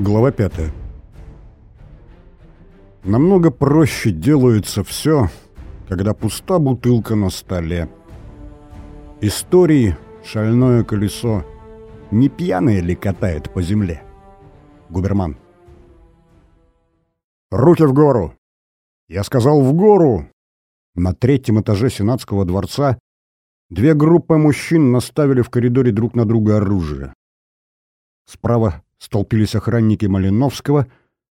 Глава 5. Намного проще делается все, когда пуста бутылка на столе. Истории шальное колесо не пьяное ли катает по земле? Губерман. Руки в гору! Я сказал в гору! На третьем этаже Сенатского дворца две группы мужчин наставили в коридоре друг на друга оружие. Справа столпились охранники Малиновского,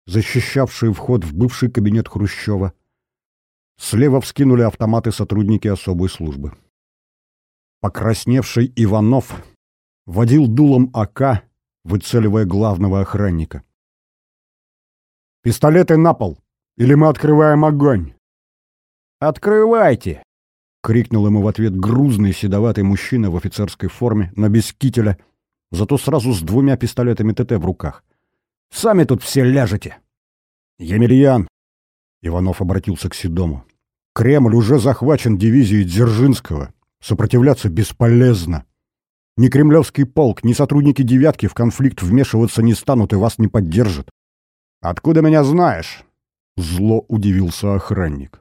защищавшие вход в бывший кабинет Хрущева. Слева вскинули автоматы сотрудники особой службы. Покрасневший Иванов водил дулом АК, выцеливая главного охранника. «Пистолеты на пол! Или мы открываем огонь!» «Открывайте!» — крикнул ему в ответ грузный седоватый мужчина в офицерской форме, но без кителя — зато сразу с двумя пистолетами ТТ в руках. «Сами тут все ляжете!» «Емельян!» — Иванов обратился к Седому. «Кремль уже захвачен дивизией Дзержинского. Сопротивляться бесполезно. Ни кремлевский полк, ни сотрудники «девятки» в конфликт вмешиваться не станут и вас не поддержат». «Откуда меня знаешь?» — зло удивился охранник.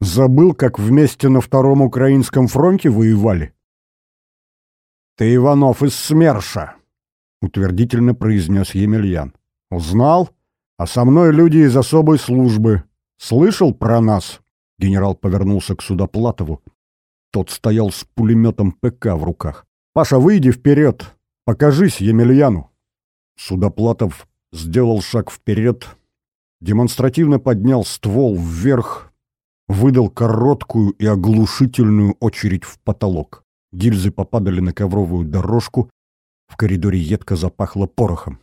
«Забыл, как вместе на Втором Украинском фронте воевали?» «Ты Иванов из СМЕРШа», — утвердительно произнес Емельян. «Узнал? А со мной люди из особой службы. Слышал про нас?» Генерал повернулся к Судоплатову. Тот стоял с пулеметом ПК в руках. «Паша, выйди вперед! Покажись Емельяну!» Судоплатов сделал шаг вперед, демонстративно поднял ствол вверх, выдал короткую и оглушительную очередь в потолок. Гильзы попадали на ковровую дорожку, в коридоре едко запахло порохом.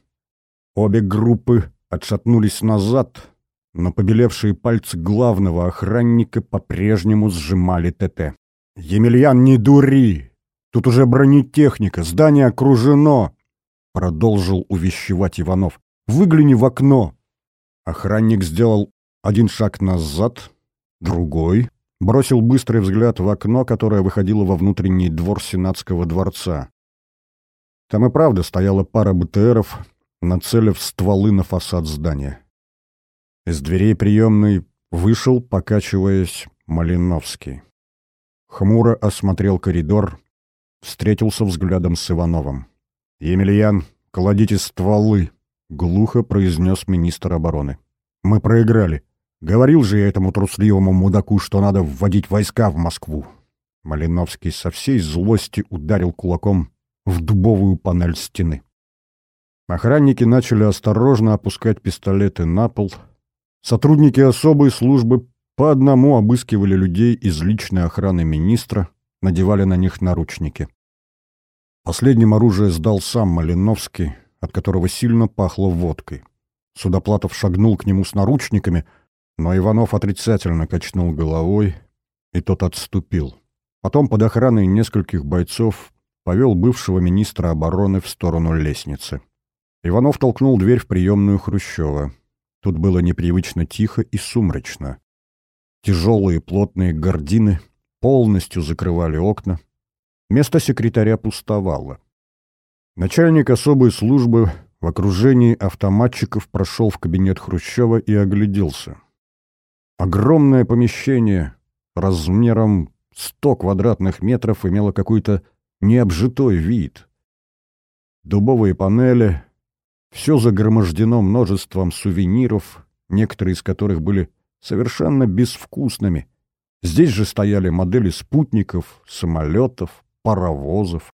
Обе группы отшатнулись назад, но побелевшие пальцы главного охранника по-прежнему сжимали ТТ. «Емельян, не дури! Тут уже бронетехника, здание окружено!» Продолжил увещевать Иванов. «Выгляни в окно!» Охранник сделал один шаг назад, другой, бросил быстрый взгляд в окно, которое выходило во внутренний двор Сенатского дворца. Там и правда стояла пара БТРов, нацелив стволы на фасад здания. Из дверей приемной вышел, покачиваясь, Малиновский. Хмуро осмотрел коридор, встретился взглядом с Ивановым. «Емельян, кладите стволы!» — глухо произнес министр обороны. «Мы проиграли. Говорил же я этому трусливому мудаку, что надо вводить войска в Москву. Малиновский со всей злости ударил кулаком в дубовую панель стены. Охранники начали осторожно опускать пистолеты на пол. Сотрудники особой службы по одному обыскивали людей из личной охраны министра, надевали на них наручники. Последним оружие сдал сам Малиновский, от которого сильно пахло водкой. Судоплатов шагнул к нему с наручниками — но Иванов отрицательно качнул головой, и тот отступил. Потом под охраной нескольких бойцов повел бывшего министра обороны в сторону лестницы. Иванов толкнул дверь в приемную Хрущева. Тут было непривычно тихо и сумрачно. Тяжелые плотные гардины полностью закрывали окна. Место секретаря пустовало. Начальник особой службы в окружении автоматчиков прошел в кабинет Хрущева и огляделся. Огромное помещение размером 100 квадратных метров имело какой-то необжитой вид. Дубовые панели, все загромождено множеством сувениров, некоторые из которых были совершенно безвкусными. Здесь же стояли модели спутников, самолетов, паровозов.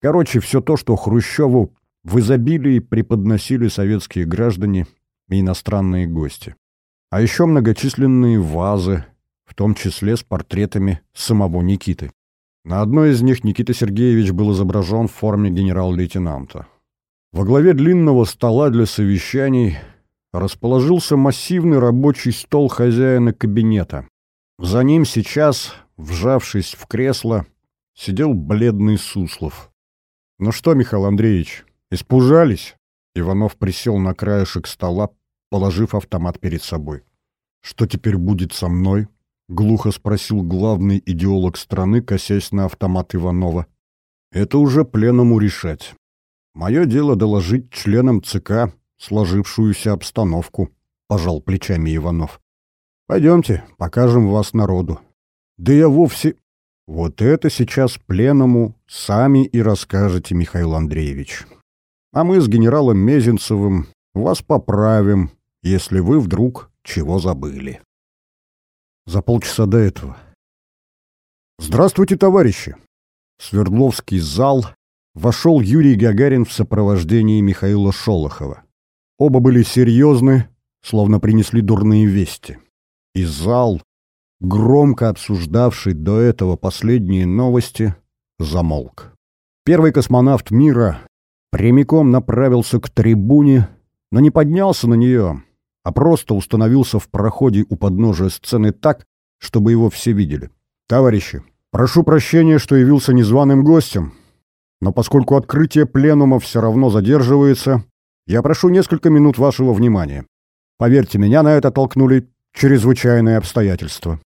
Короче, все то, что Хрущеву в изобилии преподносили советские граждане и иностранные гости а еще многочисленные вазы, в том числе с портретами самого Никиты. На одной из них Никита Сергеевич был изображен в форме генерал-лейтенанта. Во главе длинного стола для совещаний расположился массивный рабочий стол хозяина кабинета. За ним сейчас, вжавшись в кресло, сидел бледный Суслов. «Ну что, Михаил Андреевич, испужались?» Иванов присел на краешек стола, положив автомат перед собой. «Что теперь будет со мной?» — глухо спросил главный идеолог страны, косясь на автомат Иванова. «Это уже пленному решать. Мое дело доложить членам ЦК сложившуюся обстановку, пожал плечами Иванов. Пойдемте, покажем вас народу. Да я вовсе... Вот это сейчас пленному сами и расскажете, Михаил Андреевич. А мы с генералом Мезенцевым вас поправим, если вы вдруг чего забыли. За полчаса до этого. Здравствуйте, товарищи! Свердловский зал вошел Юрий Гагарин в сопровождении Михаила Шолохова. Оба были серьезны, словно принесли дурные вести. И зал, громко обсуждавший до этого последние новости, замолк. Первый космонавт мира прямиком направился к трибуне, но не поднялся на нее, а просто установился в проходе у подножия сцены так, чтобы его все видели. «Товарищи, прошу прощения, что явился незваным гостем, но поскольку открытие пленума все равно задерживается, я прошу несколько минут вашего внимания. Поверьте, меня на это толкнули чрезвычайные обстоятельства».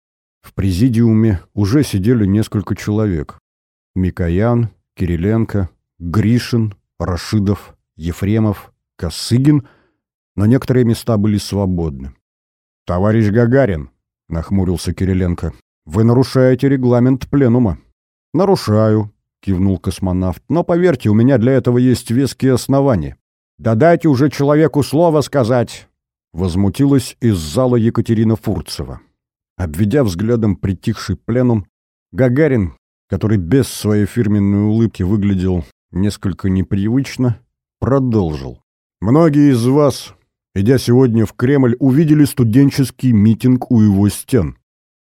В президиуме уже сидели несколько человек. Микоян, Кириленко, Гришин, Рашидов, Ефремов, Косыгин, но некоторые места были свободны. «Товарищ Гагарин», — нахмурился Кириленко, — «вы нарушаете регламент пленума». «Нарушаю», — кивнул космонавт, — «но поверьте, у меня для этого есть веские основания». «Да дайте уже человеку слово сказать», — возмутилась из зала Екатерина Фурцева. Обведя взглядом притихший пленум, Гагарин, который без своей фирменной улыбки выглядел несколько непривычно, продолжил. «Многие из вас, идя сегодня в Кремль, увидели студенческий митинг у его стен.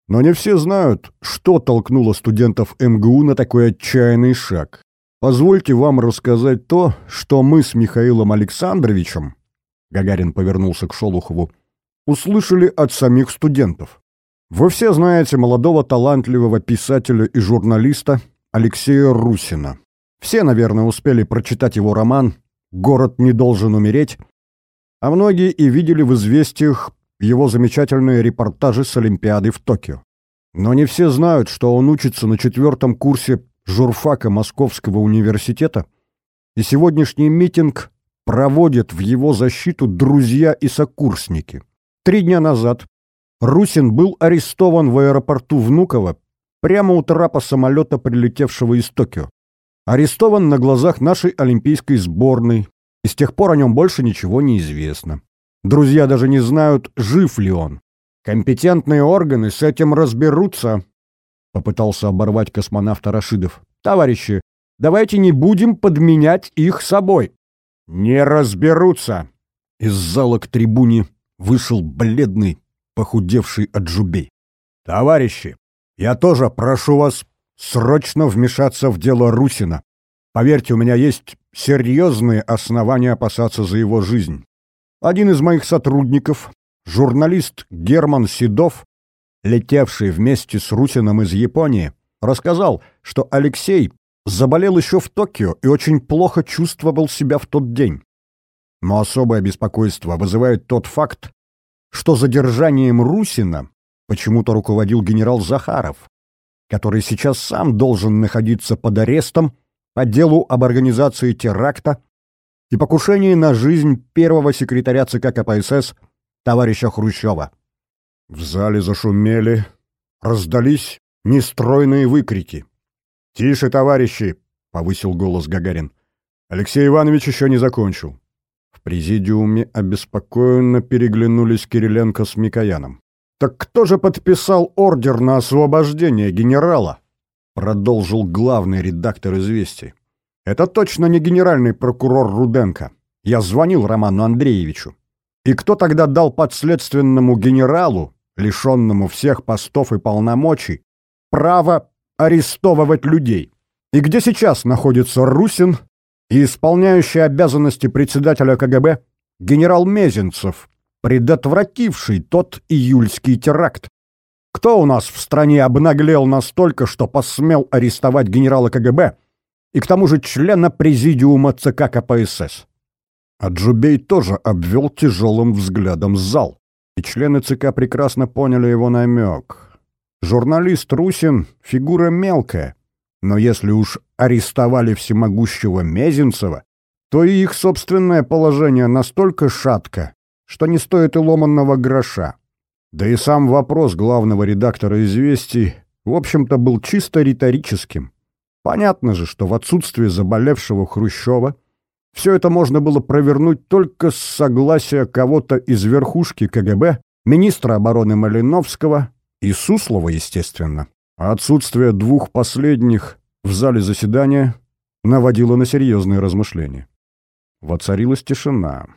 Но не все знают, что толкнуло студентов МГУ на такой отчаянный шаг. Позвольте вам рассказать то, что мы с Михаилом Александровичем, Гагарин повернулся к Шолухову, услышали от самих студентов. Вы все знаете молодого талантливого писателя и журналиста Алексея Русина. Все, наверное, успели прочитать его роман «Город не должен умереть», а многие и видели в известиях его замечательные репортажи с Олимпиады в Токио. Но не все знают, что он учится на четвертом курсе журфака Московского университета, и сегодняшний митинг проводят в его защиту друзья и сокурсники. Три дня назад Русин был арестован в аэропорту Внуково прямо у трапа самолета, прилетевшего из Токио. Арестован на глазах нашей олимпийской сборной, с тех пор о нем больше ничего не известно. Друзья даже не знают, жив ли он. Компетентные органы с этим разберутся, — попытался оборвать космонавта Рашидов. «Товарищи, давайте не будем подменять их собой». «Не разберутся!» Из зала к трибуне вышел бледный, похудевший от жубей. «Товарищи, я тоже прошу вас срочно вмешаться в дело Русина. Поверьте, у меня есть серьезные основания опасаться за его жизнь. Один из моих сотрудников, журналист Герман Седов, летевший вместе с Русином из Японии, рассказал, что Алексей заболел еще в Токио и очень плохо чувствовал себя в тот день. Но особое беспокойство вызывает тот факт, что задержанием Русина почему-то руководил генерал Захаров, который сейчас сам должен находиться под арестом по делу об организации теракта и покушении на жизнь первого секретаря ЦК КПСС товарища Хрущева. В зале зашумели, раздались нестройные выкрики. «Тише, товарищи!» — повысил голос Гагарин. Алексей Иванович еще не закончил. В президиуме обеспокоенно переглянулись Кириленко с Микояном. «Так кто же подписал ордер на освобождение генерала?» Продолжил главный редактор «Известий». «Это точно не генеральный прокурор Руденко. Я звонил Роману Андреевичу. И кто тогда дал подследственному генералу, лишенному всех постов и полномочий, право арестовывать людей? И где сейчас находится Русин и исполняющий обязанности председателя КГБ генерал Мезенцев, предотвративший тот июльский теракт. Кто у нас в стране обнаглел настолько, что посмел арестовать генерала КГБ и к тому же члена президиума ЦК КПСС? А Джубей тоже обвел тяжелым взглядом зал, и члены ЦК прекрасно поняли его намек. Журналист Русин — фигура мелкая, но если уж арестовали всемогущего Мезенцева, то и их собственное положение настолько шатко, что не стоит и ломанного гроша. Да и сам вопрос главного редактора «Известий» в общем-то был чисто риторическим. Понятно же, что в отсутствие заболевшего Хрущева все это можно было провернуть только с согласия кого-то из верхушки КГБ, министра обороны Малиновского и Суслова, естественно. А отсутствие двух последних в зале заседания наводило на серьезные размышления. Воцарилась тишина.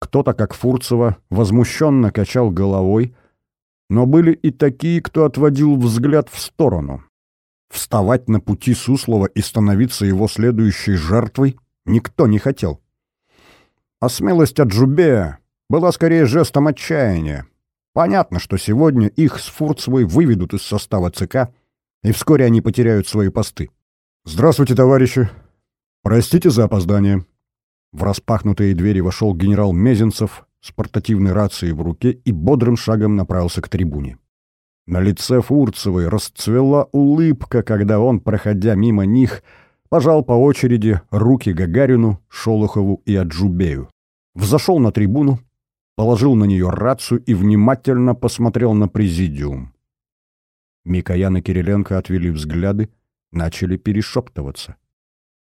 Кто-то, как Фурцева, возмущенно качал головой, но были и такие, кто отводил взгляд в сторону. Вставать на пути Суслова и становиться его следующей жертвой никто не хотел. А смелость от Джубея была скорее жестом отчаяния. Понятно, что сегодня их с Фурцевой выведут из состава ЦК, и вскоре они потеряют свои посты. «Здравствуйте, товарищи! Простите за опоздание!» В распахнутые двери вошел генерал Мезенцев с портативной рацией в руке и бодрым шагом направился к трибуне. На лице Фурцевой расцвела улыбка, когда он, проходя мимо них, пожал по очереди руки Гагарину, Шолохову и Аджубею. Взошел на трибуну, положил на нее рацию и внимательно посмотрел на президиум. Микоян и Кириленко отвели взгляды, начали перешептываться.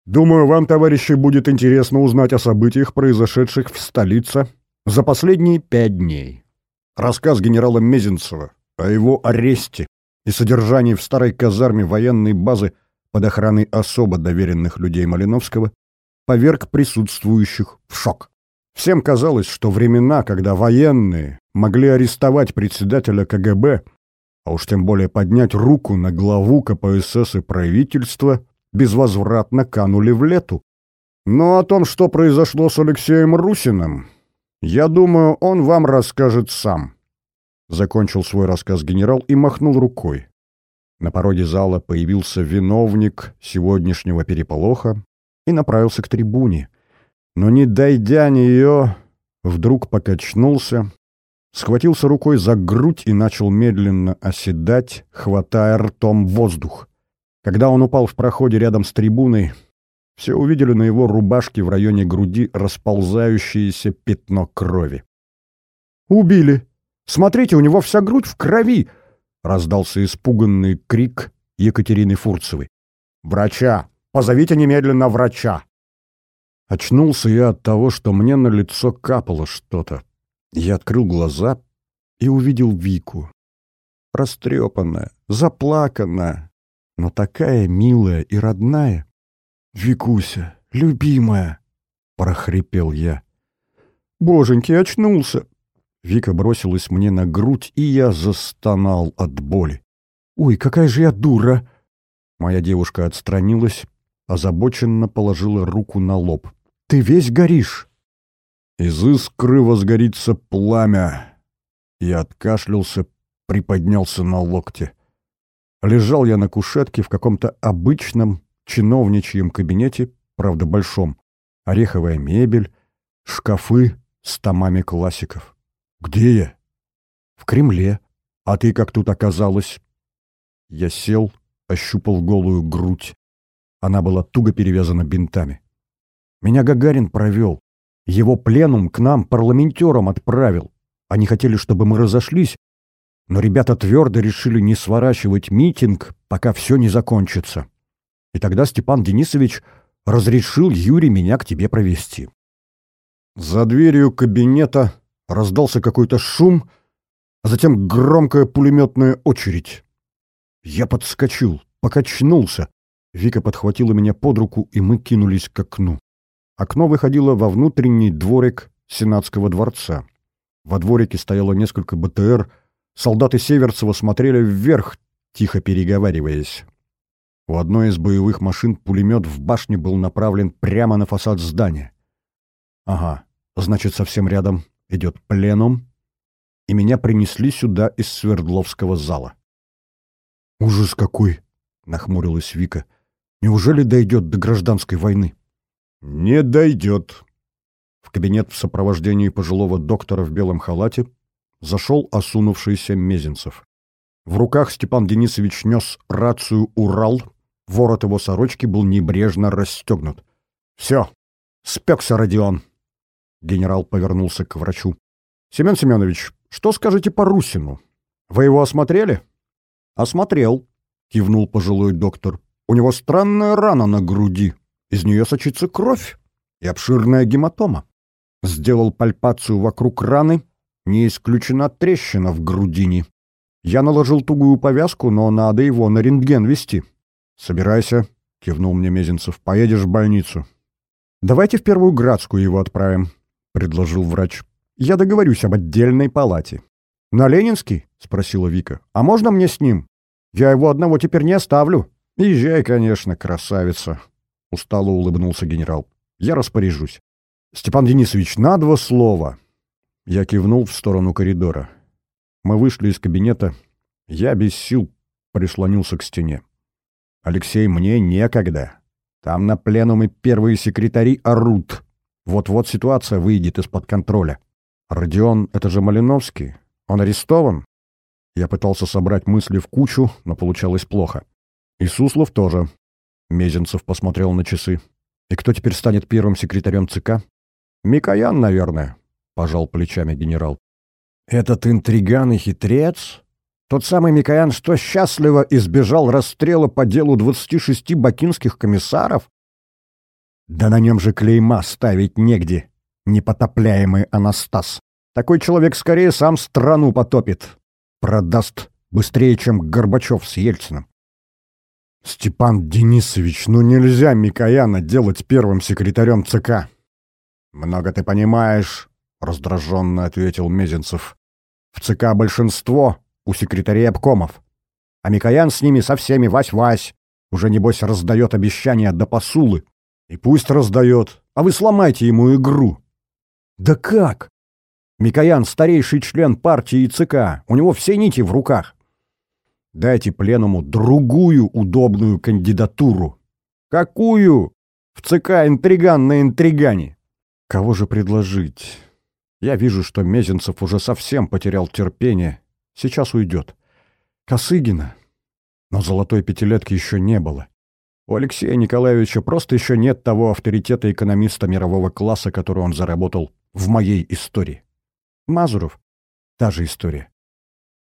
«Думаю, вам, товарищи, будет интересно узнать о событиях, произошедших в столице за последние пять дней. Рассказ генерала Мезенцева о его аресте и содержании в старой казарме военной базы под охраной особо доверенных людей Малиновского поверг присутствующих в шок. Всем казалось, что времена, когда военные могли арестовать председателя КГБ, а уж тем более поднять руку на главу КПСС и правительства, безвозвратно канули в лету. Но о том, что произошло с Алексеем Русиным, я думаю, он вам расскажет сам. Закончил свой рассказ генерал и махнул рукой. На пороге зала появился виновник сегодняшнего переполоха и направился к трибуне но, не дойдя нее, вдруг покачнулся, схватился рукой за грудь и начал медленно оседать, хватая ртом воздух. Когда он упал в проходе рядом с трибуной, все увидели на его рубашке в районе груди расползающееся пятно крови. «Убили! Смотрите, у него вся грудь в крови!» — раздался испуганный крик Екатерины Фурцевой. «Врача! Позовите немедленно врача!» Очнулся я от того, что мне на лицо капало что-то. Я открыл глаза и увидел Вику. Растрепанная, заплаканная, но такая милая и родная. «Викуся, любимая!» — прохрипел я. «Боженьки, очнулся!» Вика бросилась мне на грудь, и я застонал от боли. «Ой, какая же я дура!» Моя девушка отстранилась, озабоченно положила руку на лоб. «Ты весь горишь!» Из искры возгорится пламя. Я откашлялся, приподнялся на локте. Лежал я на кушетке в каком-то обычном чиновничьем кабинете, правда большом. Ореховая мебель, шкафы с томами классиков. «Где я?» «В Кремле. А ты как тут оказалась?» Я сел, ощупал голую грудь. Она была туго перевязана бинтами. Меня Гагарин провел. Его пленум к нам парламентерам отправил. Они хотели, чтобы мы разошлись, но ребята твердо решили не сворачивать митинг, пока все не закончится. И тогда Степан Денисович разрешил Юре меня к тебе провести. За дверью кабинета раздался какой-то шум, а затем громкая пулеметная очередь. Я подскочил, покачнулся. Вика подхватила меня под руку, и мы кинулись к окну. Окно выходило во внутренний дворик Сенатского дворца. Во дворике стояло несколько БТР, солдаты Северцева смотрели вверх, тихо переговариваясь. У одной из боевых машин пулемет в башне был направлен прямо на фасад здания. Ага, значит, совсем рядом идет пленум, и меня принесли сюда из Свердловского зала. «Ужас какой!» — нахмурилась Вика. Неужели дойдет до гражданской войны? Не дойдет. В кабинет в сопровождении пожилого доктора в белом халате зашел осунувшийся Мезенцев. В руках Степан Денисович нес рацию «Урал», ворот его сорочки был небрежно расстегнут. «Все, Спекся Родион. Генерал повернулся к врачу. Семен Семенович, что скажете по Русину? Вы его осмотрели? Осмотрел, кивнул пожилой доктор. У него странная рана на груди. Из нее сочится кровь и обширная гематома. Сделал пальпацию вокруг раны, не исключена трещина в грудине. Я наложил тугую повязку, но надо его на рентген вести. Собирайся, кивнул мне Мезенцев. Поедешь в больницу. Давайте в Первую Градскую его отправим, предложил врач. Я договорюсь об отдельной палате. На Ленинский? спросила Вика. А можно мне с ним? Я его одного теперь не оставлю. Езжай, конечно, красавица, устало улыбнулся генерал. Я распоряжусь. Степан Денисович, на два слова. Я кивнул в сторону коридора. Мы вышли из кабинета. Я без сил прислонился к стене. Алексей, мне некогда. Там на пленуме первые секретари орут. Вот-вот ситуация выйдет из-под контроля. Родион — это же Малиновский. Он арестован? Я пытался собрать мысли в кучу, но получалось плохо. И Суслов тоже. Мезенцев посмотрел на часы. И кто теперь станет первым секретарем ЦК? Микоян, наверное, — пожал плечами генерал. Этот интриган и хитрец? Тот самый Микоян, что счастливо избежал расстрела по делу 26 бакинских комиссаров? Да на нем же клейма ставить негде, непотопляемый Анастас. Такой человек скорее сам страну потопит. Продаст быстрее, чем Горбачев с Ельциным. Степан Денисович, ну нельзя Микояна делать первым секретарем ЦК. Много ты понимаешь, раздраженно ответил Мезенцев. В ЦК большинство у секретарей обкомов. А Микоян с ними со всеми вась-вась. Уже, небось, раздает обещания до посулы. И пусть раздает, а вы сломайте ему игру. Да как? Микоян — старейший член партии и ЦК. У него все нити в руках. Дайте пленуму другую удобную кандидатуру. Какую? В ЦК интриган на интригане. Кого же предложить? Я вижу, что Мезенцев уже совсем потерял терпение Сейчас уйдет. Косыгина. Но золотой пятилетки еще не было. У Алексея Николаевича просто еще нет того авторитета экономиста мирового класса, который он заработал в моей истории. Мазуров. Та же история.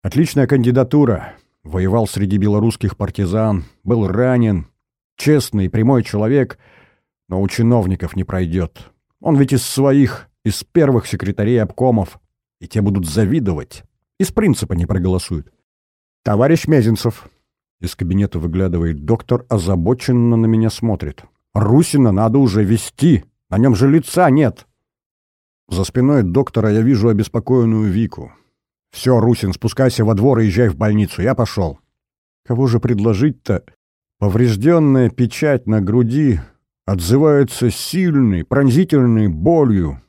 Отличная кандидатура. Воевал среди белорусских партизан, был ранен. Честный, прямой человек, но у чиновников не пройдет. Он ведь из своих, из первых секретарей обкомов, и те будут завидовать. Из принципа не проголосуют. «Товарищ Мезенцев!» Из кабинета выглядывает доктор, озабоченно на меня смотрит. «Русина надо уже вести! На нем же лица нет!» За спиной доктора я вижу обеспокоенную Вику. «Все, Русин, спускайся во двор и езжай в больницу. Я пошел». Кого же предложить-то? Поврежденная печать на груди отзывается сильной, пронзительной болью.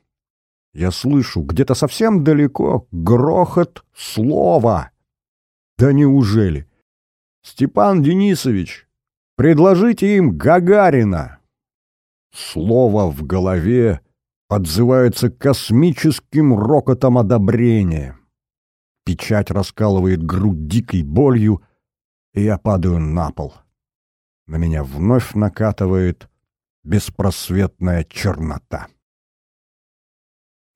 Я слышу где-то совсем далеко грохот слова. Да неужели? Степан Денисович, предложите им Гагарина. Слово в голове отзывается космическим рокотом одобрения. Печать раскалывает грудь дикой болью, и я падаю на пол. На меня вновь накатывает беспросветная чернота.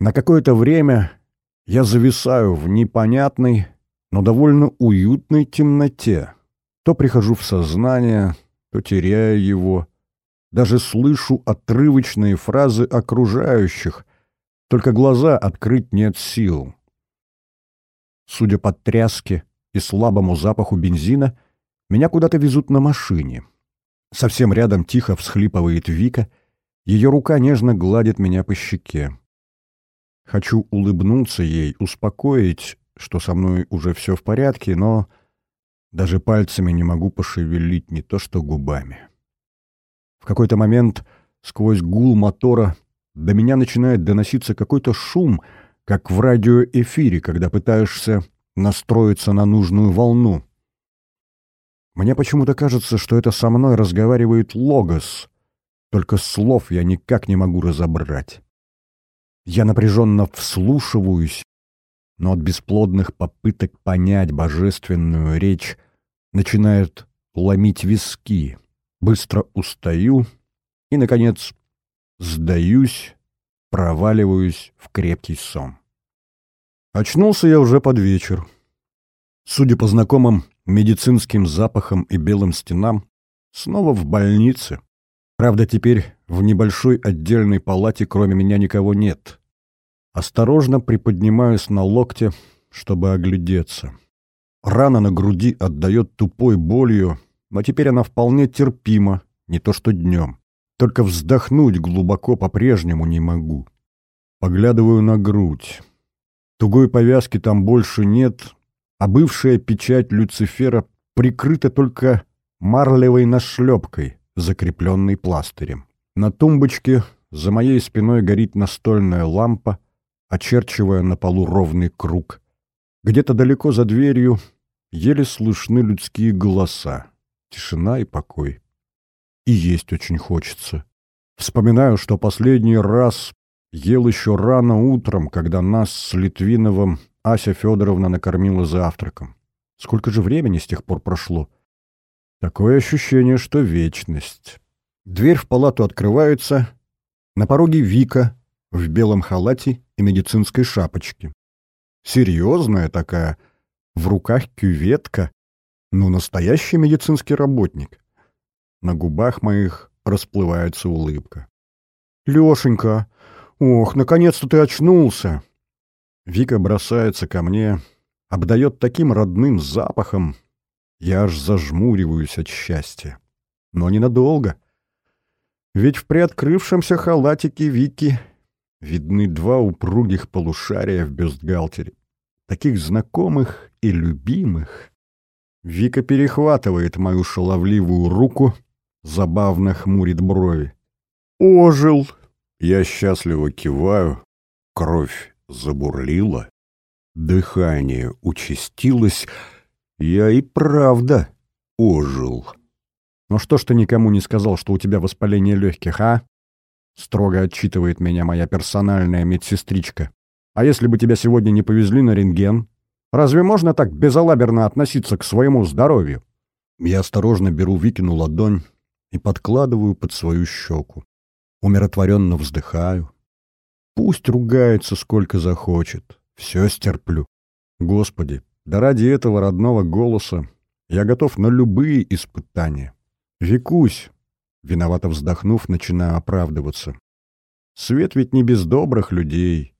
На какое-то время я зависаю в непонятной, но довольно уютной темноте. То прихожу в сознание, то теряю его. Даже слышу отрывочные фразы окружающих, только глаза открыть нет сил. Судя по тряске и слабому запаху бензина, меня куда-то везут на машине. Совсем рядом тихо всхлипывает Вика, ее рука нежно гладит меня по щеке. Хочу улыбнуться ей, успокоить, что со мной уже все в порядке, но даже пальцами не могу пошевелить, не то что губами. В какой-то момент сквозь гул мотора до меня начинает доноситься какой-то шум, как в радиоэфире, когда пытаешься настроиться на нужную волну. Мне почему-то кажется, что это со мной разговаривает Логос, только слов я никак не могу разобрать. Я напряженно вслушиваюсь, но от бесплодных попыток понять божественную речь начинает ломить виски. Быстро устаю и, наконец, сдаюсь, проваливаюсь в крепкий сон. Очнулся я уже под вечер. Судя по знакомым медицинским запахам и белым стенам, снова в больнице. Правда, теперь в небольшой отдельной палате кроме меня никого нет. Осторожно приподнимаюсь на локте, чтобы оглядеться. Рана на груди отдает тупой болью, но теперь она вполне терпима, не то что днем. Только вздохнуть глубоко по-прежнему не могу. Поглядываю на грудь. Тугой повязки там больше нет, а бывшая печать Люцифера прикрыта только марлевой нашлепкой, закрепленной пластырем. На тумбочке за моей спиной горит настольная лампа, очерчивая на полу ровный круг. Где-то далеко за дверью еле слышны людские голоса. Тишина и покой. И есть очень хочется. Вспоминаю, что последний раз ел еще рано утром, когда нас с Литвиновым Ася Федоровна накормила завтраком. Сколько же времени с тех пор прошло? Такое ощущение, что вечность. Дверь в палату открывается. На пороге Вика в белом халате и медицинской шапочке. Серьезная такая, в руках кюветка. Ну, настоящий медицинский работник. На губах моих расплывается улыбка. «Лешенька! Ох, наконец-то ты очнулся!» Вика бросается ко мне, обдает таким родным запахом. Я аж зажмуриваюсь от счастья. Но ненадолго. Ведь в приоткрывшемся халатике Вики видны два упругих полушария в бюстгальтере. Таких знакомых и любимых. Вика перехватывает мою шаловливую руку, забавно хмурит брови. «Ожил!» Я счастливо киваю, кровь забурлило, дыхание участилось, я и правда ожил. «Ну что ж ты никому не сказал, что у тебя воспаление легких, а?» Строго отчитывает меня моя персональная медсестричка. «А если бы тебя сегодня не повезли на рентген? Разве можно так безалаберно относиться к своему здоровью?» Я осторожно беру Викину ладонь и подкладываю под свою щеку. Умиротворенно вздыхаю, Пусть ругается сколько захочет. Все стерплю. Господи, да ради этого родного голоса я готов на любые испытания. Викусь, виновато вздохнув, начинаю оправдываться. Свет ведь не без добрых людей.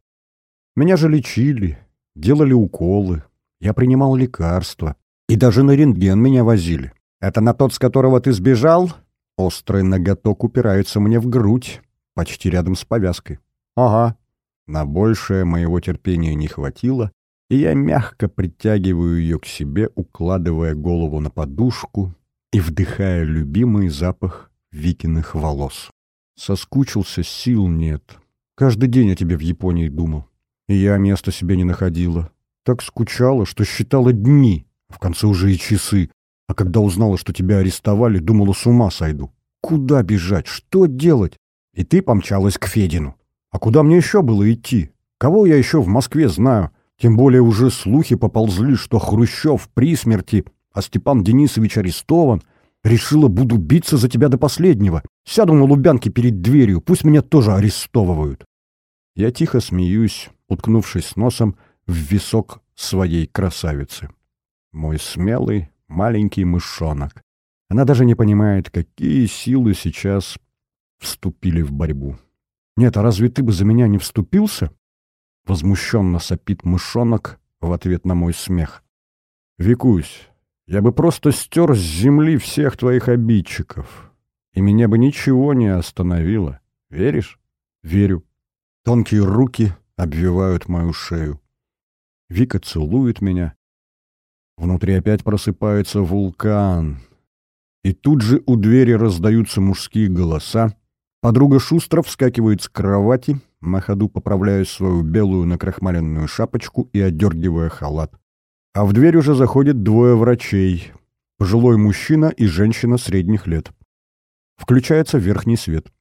Меня же лечили, делали уколы, я принимал лекарства. И даже на рентген меня возили. Это на тот, с которого ты сбежал? Острый ноготок упирается мне в грудь, почти рядом с повязкой. Ага. На большее моего терпения не хватило, и я мягко притягиваю ее к себе, укладывая голову на подушку и вдыхая любимый запах Викиных волос. Соскучился, сил нет. Каждый день о тебе в Японии думал. И я места себе не находила. Так скучала, что считала дни, в конце уже и часы. А когда узнала, что тебя арестовали, думала, с ума сойду. Куда бежать? Что делать? И ты помчалась к Федину. А куда мне еще было идти? Кого я еще в Москве знаю? Тем более уже слухи поползли, что Хрущев при смерти, а Степан Денисович арестован. Решила, буду биться за тебя до последнего. Сяду на Лубянке перед дверью, пусть меня тоже арестовывают. Я тихо смеюсь, уткнувшись носом в висок своей красавицы. Мой смелый маленький мышонок. Она даже не понимает, какие силы сейчас вступили в борьбу. «Нет, а разве ты бы за меня не вступился?» Возмущенно сопит мышонок в ответ на мой смех. «Викусь, я бы просто стер с земли всех твоих обидчиков, и меня бы ничего не остановило. Веришь?» «Верю». Тонкие руки обвивают мою шею. Вика целует меня. Внутри опять просыпается вулкан. И тут же у двери раздаются мужские голоса, Подруга шустро вскакивает с кровати, на ходу поправляя свою белую накрахмаленную шапочку и отдергивая халат. А в дверь уже заходят двое врачей. Пожилой мужчина и женщина средних лет. Включается верхний свет.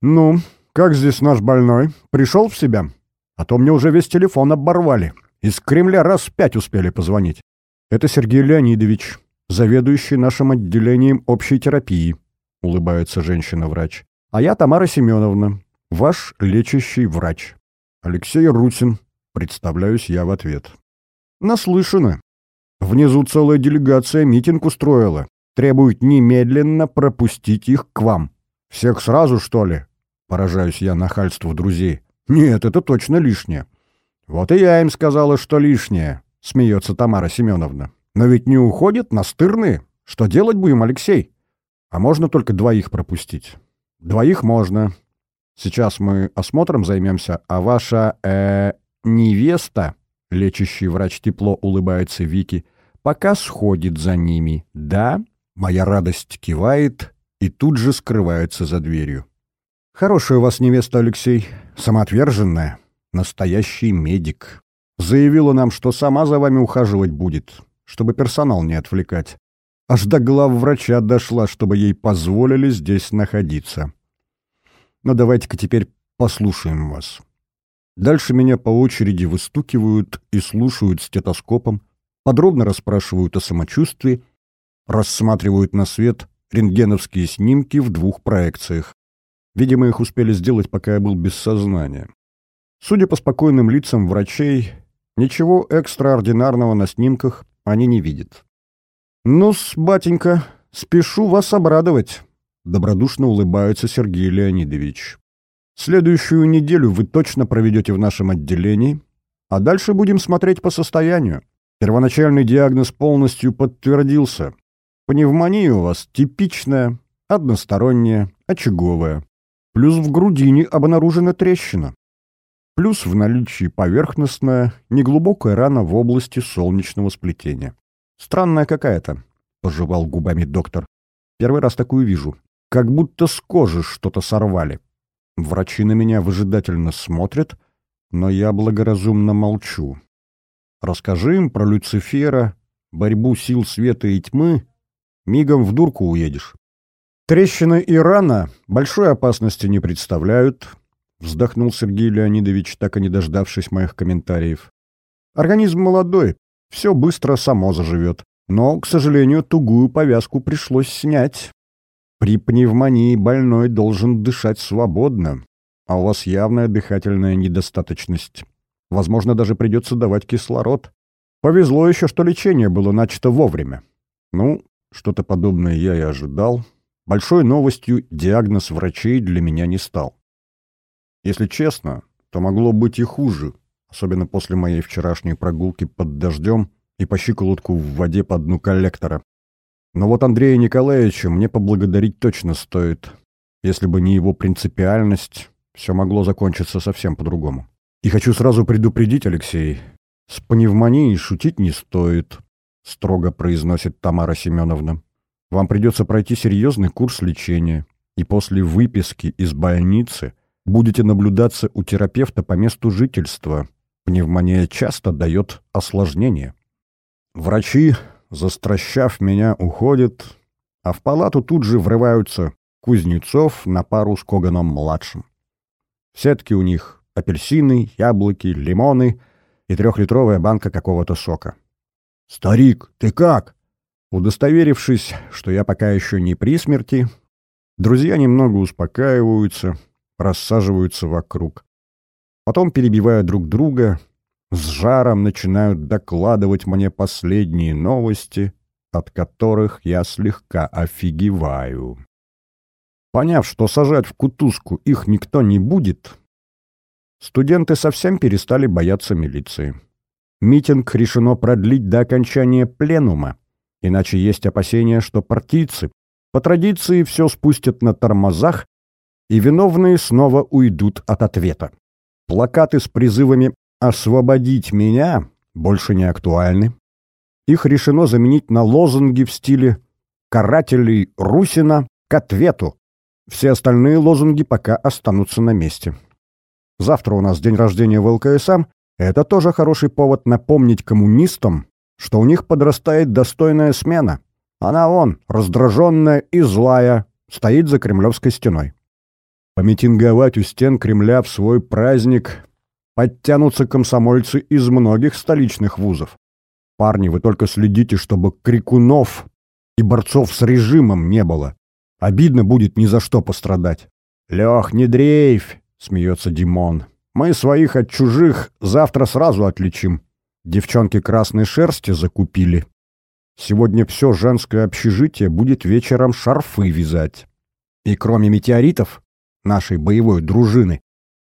«Ну, как здесь наш больной? Пришел в себя? А то мне уже весь телефон оборвали. Из Кремля раз пять успели позвонить. Это Сергей Леонидович, заведующий нашим отделением общей терапии», — улыбается женщина-врач. А я Тамара Семеновна, ваш лечащий врач. Алексей Русин, представляюсь я в ответ. Наслышаны. Внизу целая делегация митинг устроила. Требует немедленно пропустить их к вам. Всех сразу, что ли? Поражаюсь я нахальству друзей. Нет, это точно лишнее. Вот и я им сказала, что лишнее, смеется Тамара Семеновна. Но ведь не уходят настырные. Что делать будем, Алексей? А можно только двоих пропустить. Двоих можно. Сейчас мы осмотром займемся, а ваша, э, невеста, лечащий врач тепло улыбается Вики, пока сходит за ними. Да? Моя радость кивает и тут же скрывается за дверью. Хорошая у вас невеста, Алексей, самоотверженная, настоящий медик. Заявила нам, что сама за вами ухаживать будет, чтобы персонал не отвлекать. Аж до глав врача дошла, чтобы ей позволили здесь находиться. Но давайте-ка теперь послушаем вас. Дальше меня по очереди выстукивают и слушают стетоскопом, подробно расспрашивают о самочувствии, рассматривают на свет рентгеновские снимки в двух проекциях. Видимо, их успели сделать, пока я был без сознания. Судя по спокойным лицам врачей, ничего экстраординарного на снимках они не видят. «Ну-с, батенька, спешу вас обрадовать», — добродушно улыбается Сергей Леонидович. «Следующую неделю вы точно проведете в нашем отделении, а дальше будем смотреть по состоянию. Первоначальный диагноз полностью подтвердился. Пневмония у вас типичная, односторонняя, очаговая. Плюс в грудине обнаружена трещина. Плюс в наличии поверхностная, неглубокая рана в области солнечного сплетения. Странная какая-то, пожевал губами доктор. Первый раз такую вижу. Как будто с кожи что-то сорвали. Врачи на меня выжидательно смотрят, но я благоразумно молчу. Расскажи им про Люцифера, борьбу сил света и тьмы, мигом в дурку уедешь. Трещины и рана большой опасности не представляют, вздохнул Сергей Леонидович, так и не дождавшись моих комментариев. Организм молодой, все быстро само заживет. Но, к сожалению, тугую повязку пришлось снять. При пневмонии больной должен дышать свободно, а у вас явная дыхательная недостаточность. Возможно, даже придется давать кислород. Повезло еще, что лечение было начато вовремя. Ну, что-то подобное я и ожидал. Большой новостью диагноз врачей для меня не стал. Если честно, то могло быть и хуже, особенно после моей вчерашней прогулки под дождем и по щиколотку в воде по дну коллектора. Но вот Андрея Николаевича мне поблагодарить точно стоит. Если бы не его принципиальность, все могло закончиться совсем по-другому. И хочу сразу предупредить, Алексей, с пневмонией шутить не стоит, строго произносит Тамара Семеновна. Вам придется пройти серьезный курс лечения, и после выписки из больницы будете наблюдаться у терапевта по месту жительства, Пневмония часто дает осложнения. Врачи, застращав меня, уходят, а в палату тут же врываются Кузнецов на пару с Коганом-младшим. В сетке у них апельсины, яблоки, лимоны и трехлитровая банка какого-то сока. «Старик, ты как?» Удостоверившись, что я пока еще не при смерти, друзья немного успокаиваются, рассаживаются вокруг. Потом, перебивая друг друга, с жаром начинают докладывать мне последние новости, от которых я слегка офигеваю. Поняв, что сажать в кутузку их никто не будет, студенты совсем перестали бояться милиции. Митинг решено продлить до окончания пленума, иначе есть опасения, что партийцы по традиции все спустят на тормозах, и виновные снова уйдут от ответа. Плакаты с призывами «Освободить меня» больше не актуальны. Их решено заменить на лозунги в стиле «Карателей Русина к ответу». Все остальные лозунги пока останутся на месте. Завтра у нас день рождения в ЛКСМ. Это тоже хороший повод напомнить коммунистам, что у них подрастает достойная смена. Она он, раздраженная и злая, стоит за кремлевской стеной. Помитинговать у стен Кремля в свой праздник подтянутся комсомольцы из многих столичных вузов. Парни, вы только следите, чтобы крикунов и борцов с режимом не было. Обидно будет ни за что пострадать. «Лех, не дрейфь!» — смеется Димон. «Мы своих от чужих завтра сразу отличим. Девчонки красной шерсти закупили. Сегодня все женское общежитие будет вечером шарфы вязать. И кроме метеоритов, нашей боевой дружины,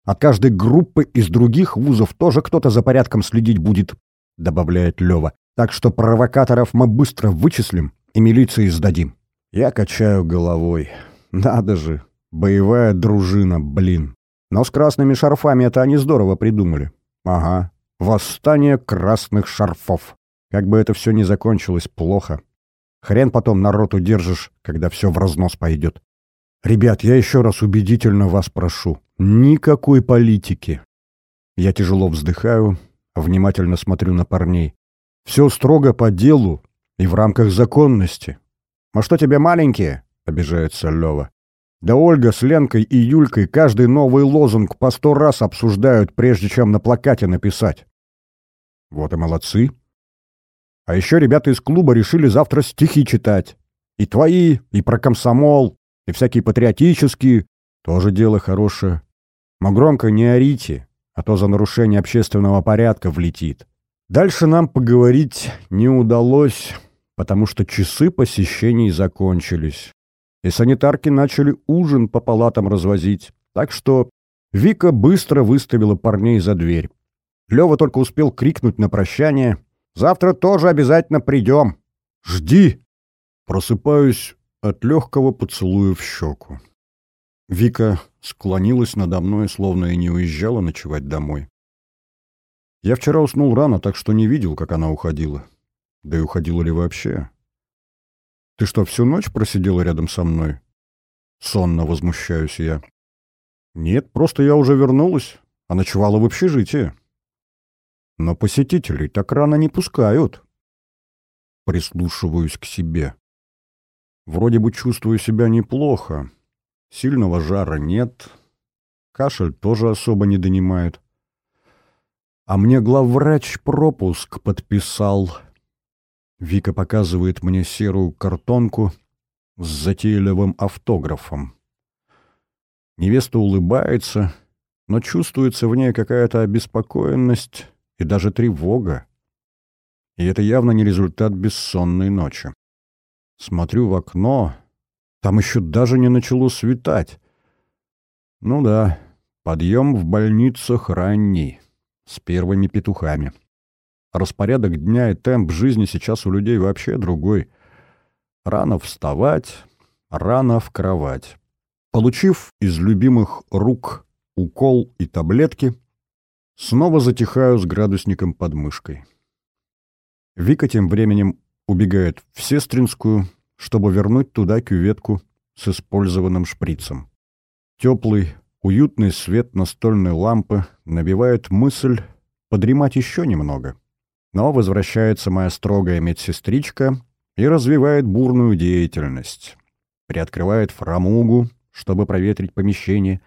от каждой группы из других вузов тоже кто-то за порядком следить будет», — добавляет Лева. «Так что провокаторов мы быстро вычислим и милиции сдадим». Я качаю головой. Надо же, боевая дружина, блин. Но с красными шарфами это они здорово придумали. Ага, восстание красных шарфов. Как бы это все ни закончилось плохо. Хрен потом народ удержишь, когда все в разнос пойдет. Ребят, я еще раз убедительно вас прошу. Никакой политики. Я тяжело вздыхаю, внимательно смотрю на парней. Все строго по делу и в рамках законности. «А что тебе маленькие?» — обижается Лева. «Да Ольга с Ленкой и Юлькой каждый новый лозунг по сто раз обсуждают, прежде чем на плакате написать». «Вот и молодцы. А еще ребята из клуба решили завтра стихи читать. И твои, и про комсомол, и всякие патриотические. Тоже дело хорошее. Но громко не орите, а то за нарушение общественного порядка влетит. Дальше нам поговорить не удалось, потому что часы посещений закончились. И санитарки начали ужин по палатам развозить. Так что Вика быстро выставила парней за дверь. Лёва только успел крикнуть на прощание. «Завтра тоже обязательно придем! Жди!» Просыпаюсь от легкого поцелуя в щеку. Вика склонилась надо мной, словно и не уезжала ночевать домой. Я вчера уснул рано, так что не видел, как она уходила. Да и уходила ли вообще? Ты что, всю ночь просидела рядом со мной? Сонно возмущаюсь я. Нет, просто я уже вернулась, а ночевала в общежитии. Но посетителей так рано не пускают. Прислушиваюсь к себе. Вроде бы чувствую себя неплохо. Сильного жара нет. Кашель тоже особо не донимает. А мне главврач пропуск подписал. Вика показывает мне серую картонку с затейливым автографом. Невеста улыбается, но чувствуется в ней какая-то обеспокоенность и даже тревога. И это явно не результат бессонной ночи. Смотрю в окно, там еще даже не начало светать. Ну да, подъем в больницах ранний, с первыми петухами. Распорядок дня и темп жизни сейчас у людей вообще другой. Рано вставать, рано в кровать. Получив из любимых рук укол и таблетки, снова затихаю с градусником под мышкой. Вика тем временем убегает в Сестринскую, чтобы вернуть туда кюветку с использованным шприцем. Теплый, уютный свет настольной лампы набивает мысль подремать еще немного. Но возвращается моя строгая медсестричка и развивает бурную деятельность. Приоткрывает фрамугу, чтобы проветрить помещение,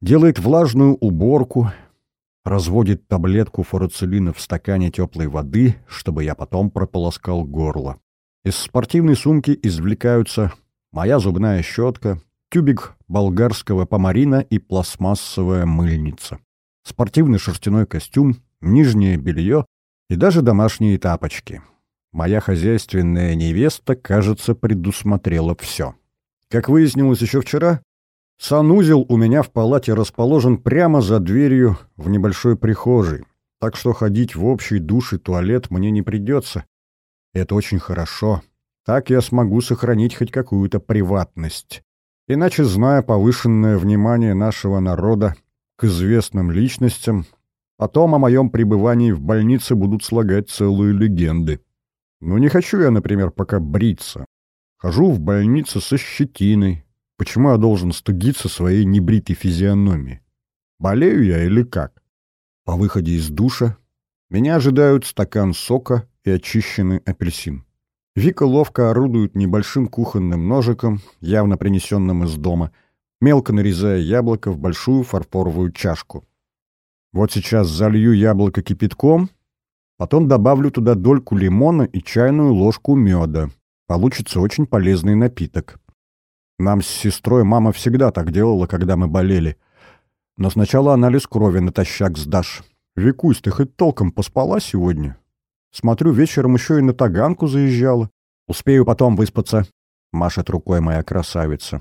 делает влажную уборку, разводит таблетку фурацилина в стакане теплой воды, чтобы я потом прополоскал горло. Из спортивной сумки извлекаются моя зубная щетка, тюбик болгарского помарина и пластмассовая мыльница. Спортивный шерстяной костюм, нижнее белье и даже домашние тапочки. Моя хозяйственная невеста, кажется, предусмотрела все. Как выяснилось еще вчера, санузел у меня в палате расположен прямо за дверью в небольшой прихожей, так что ходить в общий душ и туалет мне не придется. Это очень хорошо. Так я смогу сохранить хоть какую-то приватность. Иначе, зная повышенное внимание нашего народа к известным личностям, Потом о моем пребывании в больнице будут слагать целые легенды. Но не хочу я, например, пока бриться. Хожу в больницу со щетиной. Почему я должен стыдиться своей небритой физиономии? Болею я или как? По выходе из душа меня ожидают стакан сока и очищенный апельсин. Вика ловко орудует небольшим кухонным ножиком, явно принесенным из дома, мелко нарезая яблоко в большую фарфоровую чашку. Вот сейчас залью яблоко кипятком, потом добавлю туда дольку лимона и чайную ложку меда. Получится очень полезный напиток. Нам с сестрой мама всегда так делала, когда мы болели. Но сначала анализ крови натощак сдашь. Викусь, ты хоть толком поспала сегодня? Смотрю, вечером еще и на Таганку заезжала. Успею потом выспаться, — машет рукой моя красавица.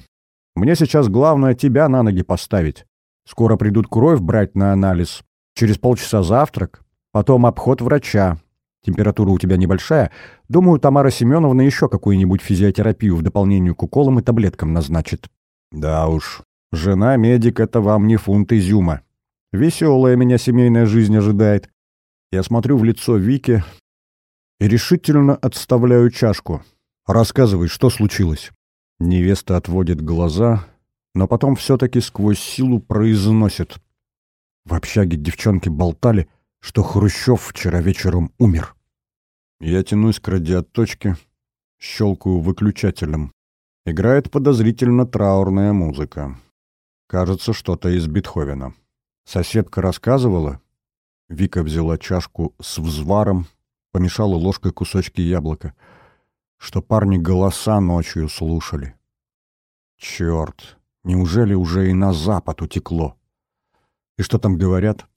Мне сейчас главное тебя на ноги поставить. Скоро придут кровь брать на анализ. Через полчаса завтрак, потом обход врача. Температура у тебя небольшая. Думаю, Тамара Семеновна еще какую-нибудь физиотерапию в дополнение к уколам и таблеткам назначит. Да уж, жена-медик — это вам не фунт изюма. Веселая меня семейная жизнь ожидает. Я смотрю в лицо Вики и решительно отставляю чашку. Рассказывай, что случилось. Невеста отводит глаза, но потом все-таки сквозь силу произносит. В общаге девчонки болтали, что Хрущев вчера вечером умер. Я тянусь к радиоточке, щелкаю выключателем. Играет подозрительно траурная музыка. Кажется, что-то из Бетховена. Соседка рассказывала. Вика взяла чашку с взваром, помешала ложкой кусочки яблока, что парни голоса ночью слушали. Черт, неужели уже и на запад утекло? И что там говорят?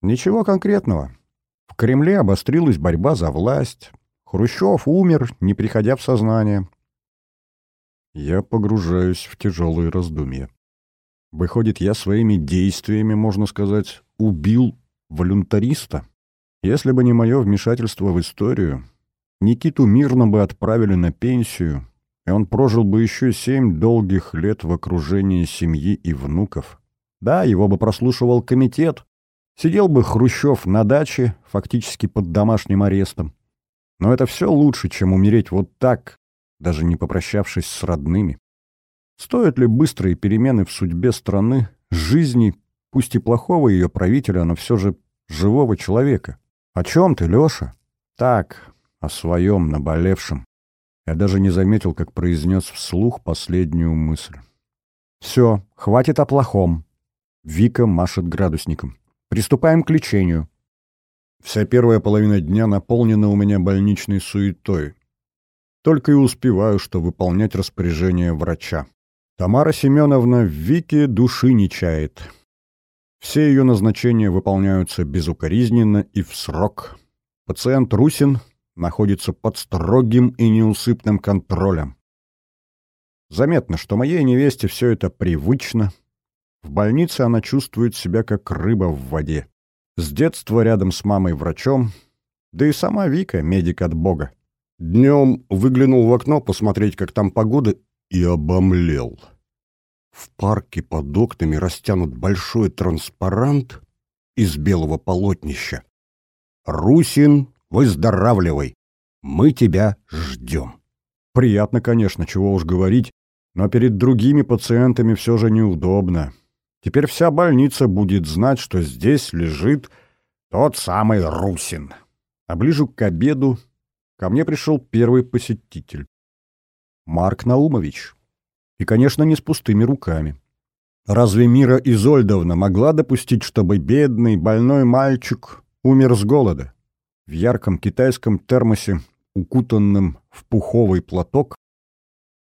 Ничего конкретного. В Кремле обострилась борьба за власть. Хрущев умер, не приходя в сознание. Я погружаюсь в тяжелые раздумья. Выходит, я своими действиями, можно сказать, убил волюнтариста? Если бы не мое вмешательство в историю, Никиту мирно бы отправили на пенсию, и он прожил бы еще семь долгих лет в окружении семьи и внуков. Да, его бы прослушивал комитет, сидел бы Хрущев на даче, фактически под домашним арестом. Но это все лучше, чем умереть вот так, даже не попрощавшись с родными. Стоят ли быстрые перемены в судьбе страны, жизни, пусть и плохого ее правителя, но все же живого человека? О чем ты, Леша? Так, о своем наболевшем. Я даже не заметил, как произнес вслух последнюю мысль. «Все, хватит о плохом». Вика машет градусником. «Приступаем к лечению». Вся первая половина дня наполнена у меня больничной суетой. Только и успеваю, что выполнять распоряжение врача. Тамара Семеновна в Вике души не чает. Все ее назначения выполняются безукоризненно и в срок. Пациент Русин находится под строгим и неусыпным контролем. Заметно, что моей невесте все это привычно. В больнице она чувствует себя как рыба в воде. С детства рядом с мамой-врачом, да и сама Вика — медик от Бога. Днем выглянул в окно посмотреть, как там погода, и обомлел. В парке под окнами растянут большой транспарант из белого полотнища. «Русин, выздоравливай! Мы тебя ждем!» Приятно, конечно, чего уж говорить, но перед другими пациентами все же неудобно. Теперь вся больница будет знать, что здесь лежит тот самый Русин. А ближе к обеду ко мне пришел первый посетитель. Марк Наумович. И, конечно, не с пустыми руками. Разве Мира Изольдовна могла допустить, чтобы бедный, больной мальчик умер с голода? В ярком китайском термосе, укутанном в пуховый платок,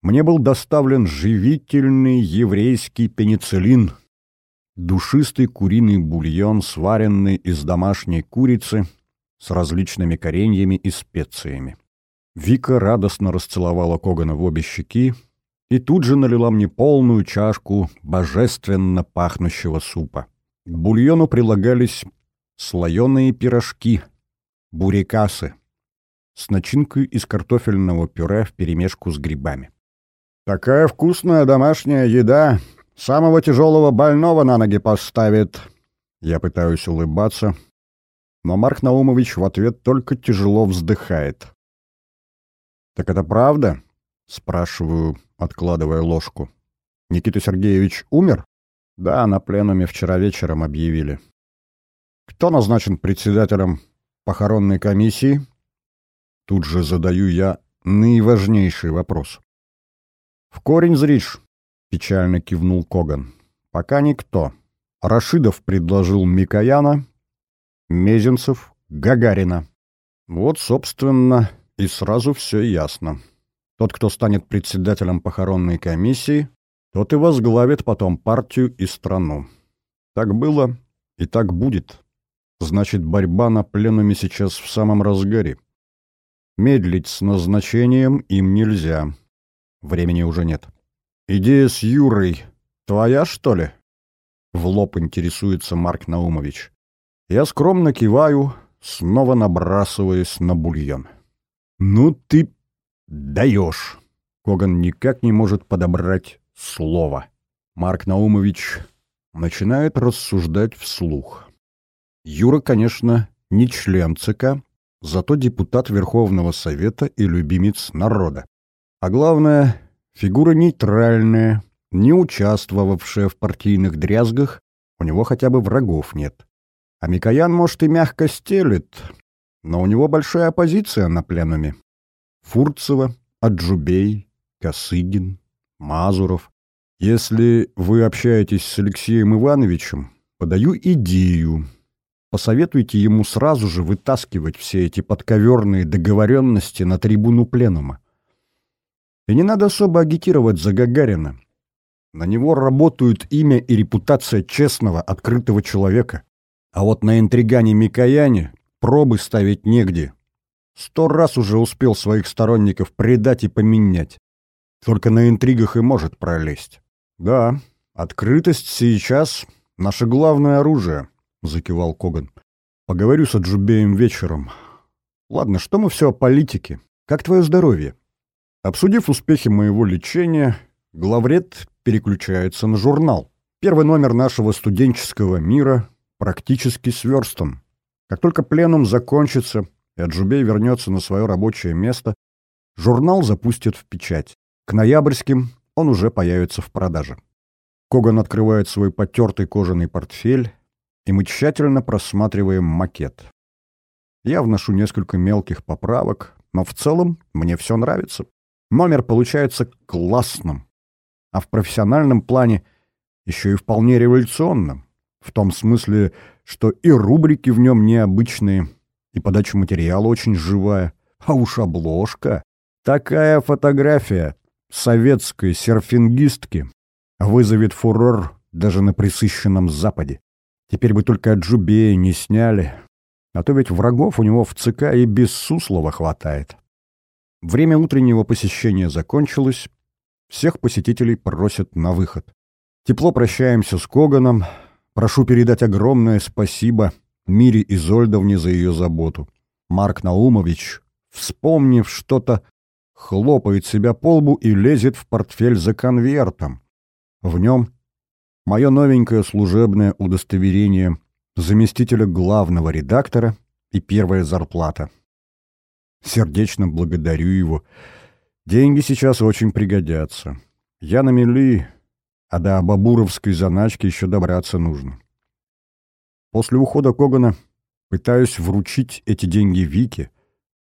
мне был доставлен живительный еврейский пенициллин, душистый куриный бульон, сваренный из домашней курицы с различными кореньями и специями. Вика радостно расцеловала Когана в обе щеки и тут же налила мне полную чашку божественно пахнущего супа. К бульону прилагались слоеные пирожки, бурикасы, с начинкой из картофельного пюре вперемешку с грибами. «Такая вкусная домашняя еда самого тяжелого больного на ноги поставит!» Я пытаюсь улыбаться, но Марк Наумович в ответ только тяжело вздыхает. «Так это правда?» — спрашиваю, откладывая ложку. «Никита Сергеевич умер?» «Да, на пленуме вчера вечером объявили». «Кто назначен председателем похоронной комиссии?» Тут же задаю я наиважнейший вопрос. «В корень зришь», — печально кивнул Коган. «Пока никто. Рашидов предложил Микояна, Мезенцев — Гагарина. Вот, собственно, и сразу все ясно. Тот, кто станет председателем похоронной комиссии, тот и возглавит потом партию и страну. Так было и так будет. Значит, борьба на пленуме сейчас в самом разгаре. Медлить с назначением им нельзя. Времени уже нет. Идея с Юрой твоя, что ли? В лоб интересуется Марк Наумович. Я скромно киваю, снова набрасываясь на бульон. «Ну ты даешь!» Коган никак не может подобрать слово. Марк Наумович начинает рассуждать вслух. Юра, конечно, не член ЦК, зато депутат Верховного Совета и любимец народа. А главное, фигура нейтральная, не участвовавшая в партийных дрязгах, у него хотя бы врагов нет. А Микоян, может, и мягко стелит, но у него большая оппозиция на пленуме. Фурцева, Аджубей, Косыгин, Мазуров. Если вы общаетесь с Алексеем Ивановичем, подаю идею. Посоветуйте ему сразу же вытаскивать все эти подковерные договоренности на трибуну пленума. И не надо особо агитировать за Гагарина. На него работают имя и репутация честного, открытого человека. А вот на интригане Микояне пробы ставить негде. Сто раз уже успел своих сторонников предать и поменять. Только на интригах и может пролезть. Да, открытость сейчас — наше главное оружие, — закивал Коган. Поговорю с Аджубеем вечером. Ладно, что мы все о политике? Как твое здоровье? Обсудив успехи моего лечения, главред переключается на журнал. Первый номер нашего студенческого мира практически сверстан. Как только пленум закончится и Аджубей вернется на свое рабочее место, журнал запустят в печать. К ноябрьским он уже появится в продаже. Коган открывает свой потертый кожаный портфель, и мы тщательно просматриваем макет. Я вношу несколько мелких поправок, но в целом мне все нравится. Номер получается классным, а в профессиональном плане еще и вполне революционным, в том смысле, что и рубрики в нем необычные, и подача материала очень живая, а уж обложка. Такая фотография советской серфингистки вызовет фурор даже на присыщенном Западе. Теперь бы только Джубея не сняли, а то ведь врагов у него в ЦК и без Суслова хватает. Время утреннего посещения закончилось, всех посетителей просят на выход. Тепло прощаемся с Коганом, прошу передать огромное спасибо Мире Изольдовне за ее заботу. Марк Наумович, вспомнив что-то, хлопает себя по лбу и лезет в портфель за конвертом. В нем мое новенькое служебное удостоверение заместителя главного редактора и первая зарплата. Сердечно благодарю его. Деньги сейчас очень пригодятся. Я на мели, а до Абабуровской заначки еще добраться нужно. После ухода Когана пытаюсь вручить эти деньги Вике.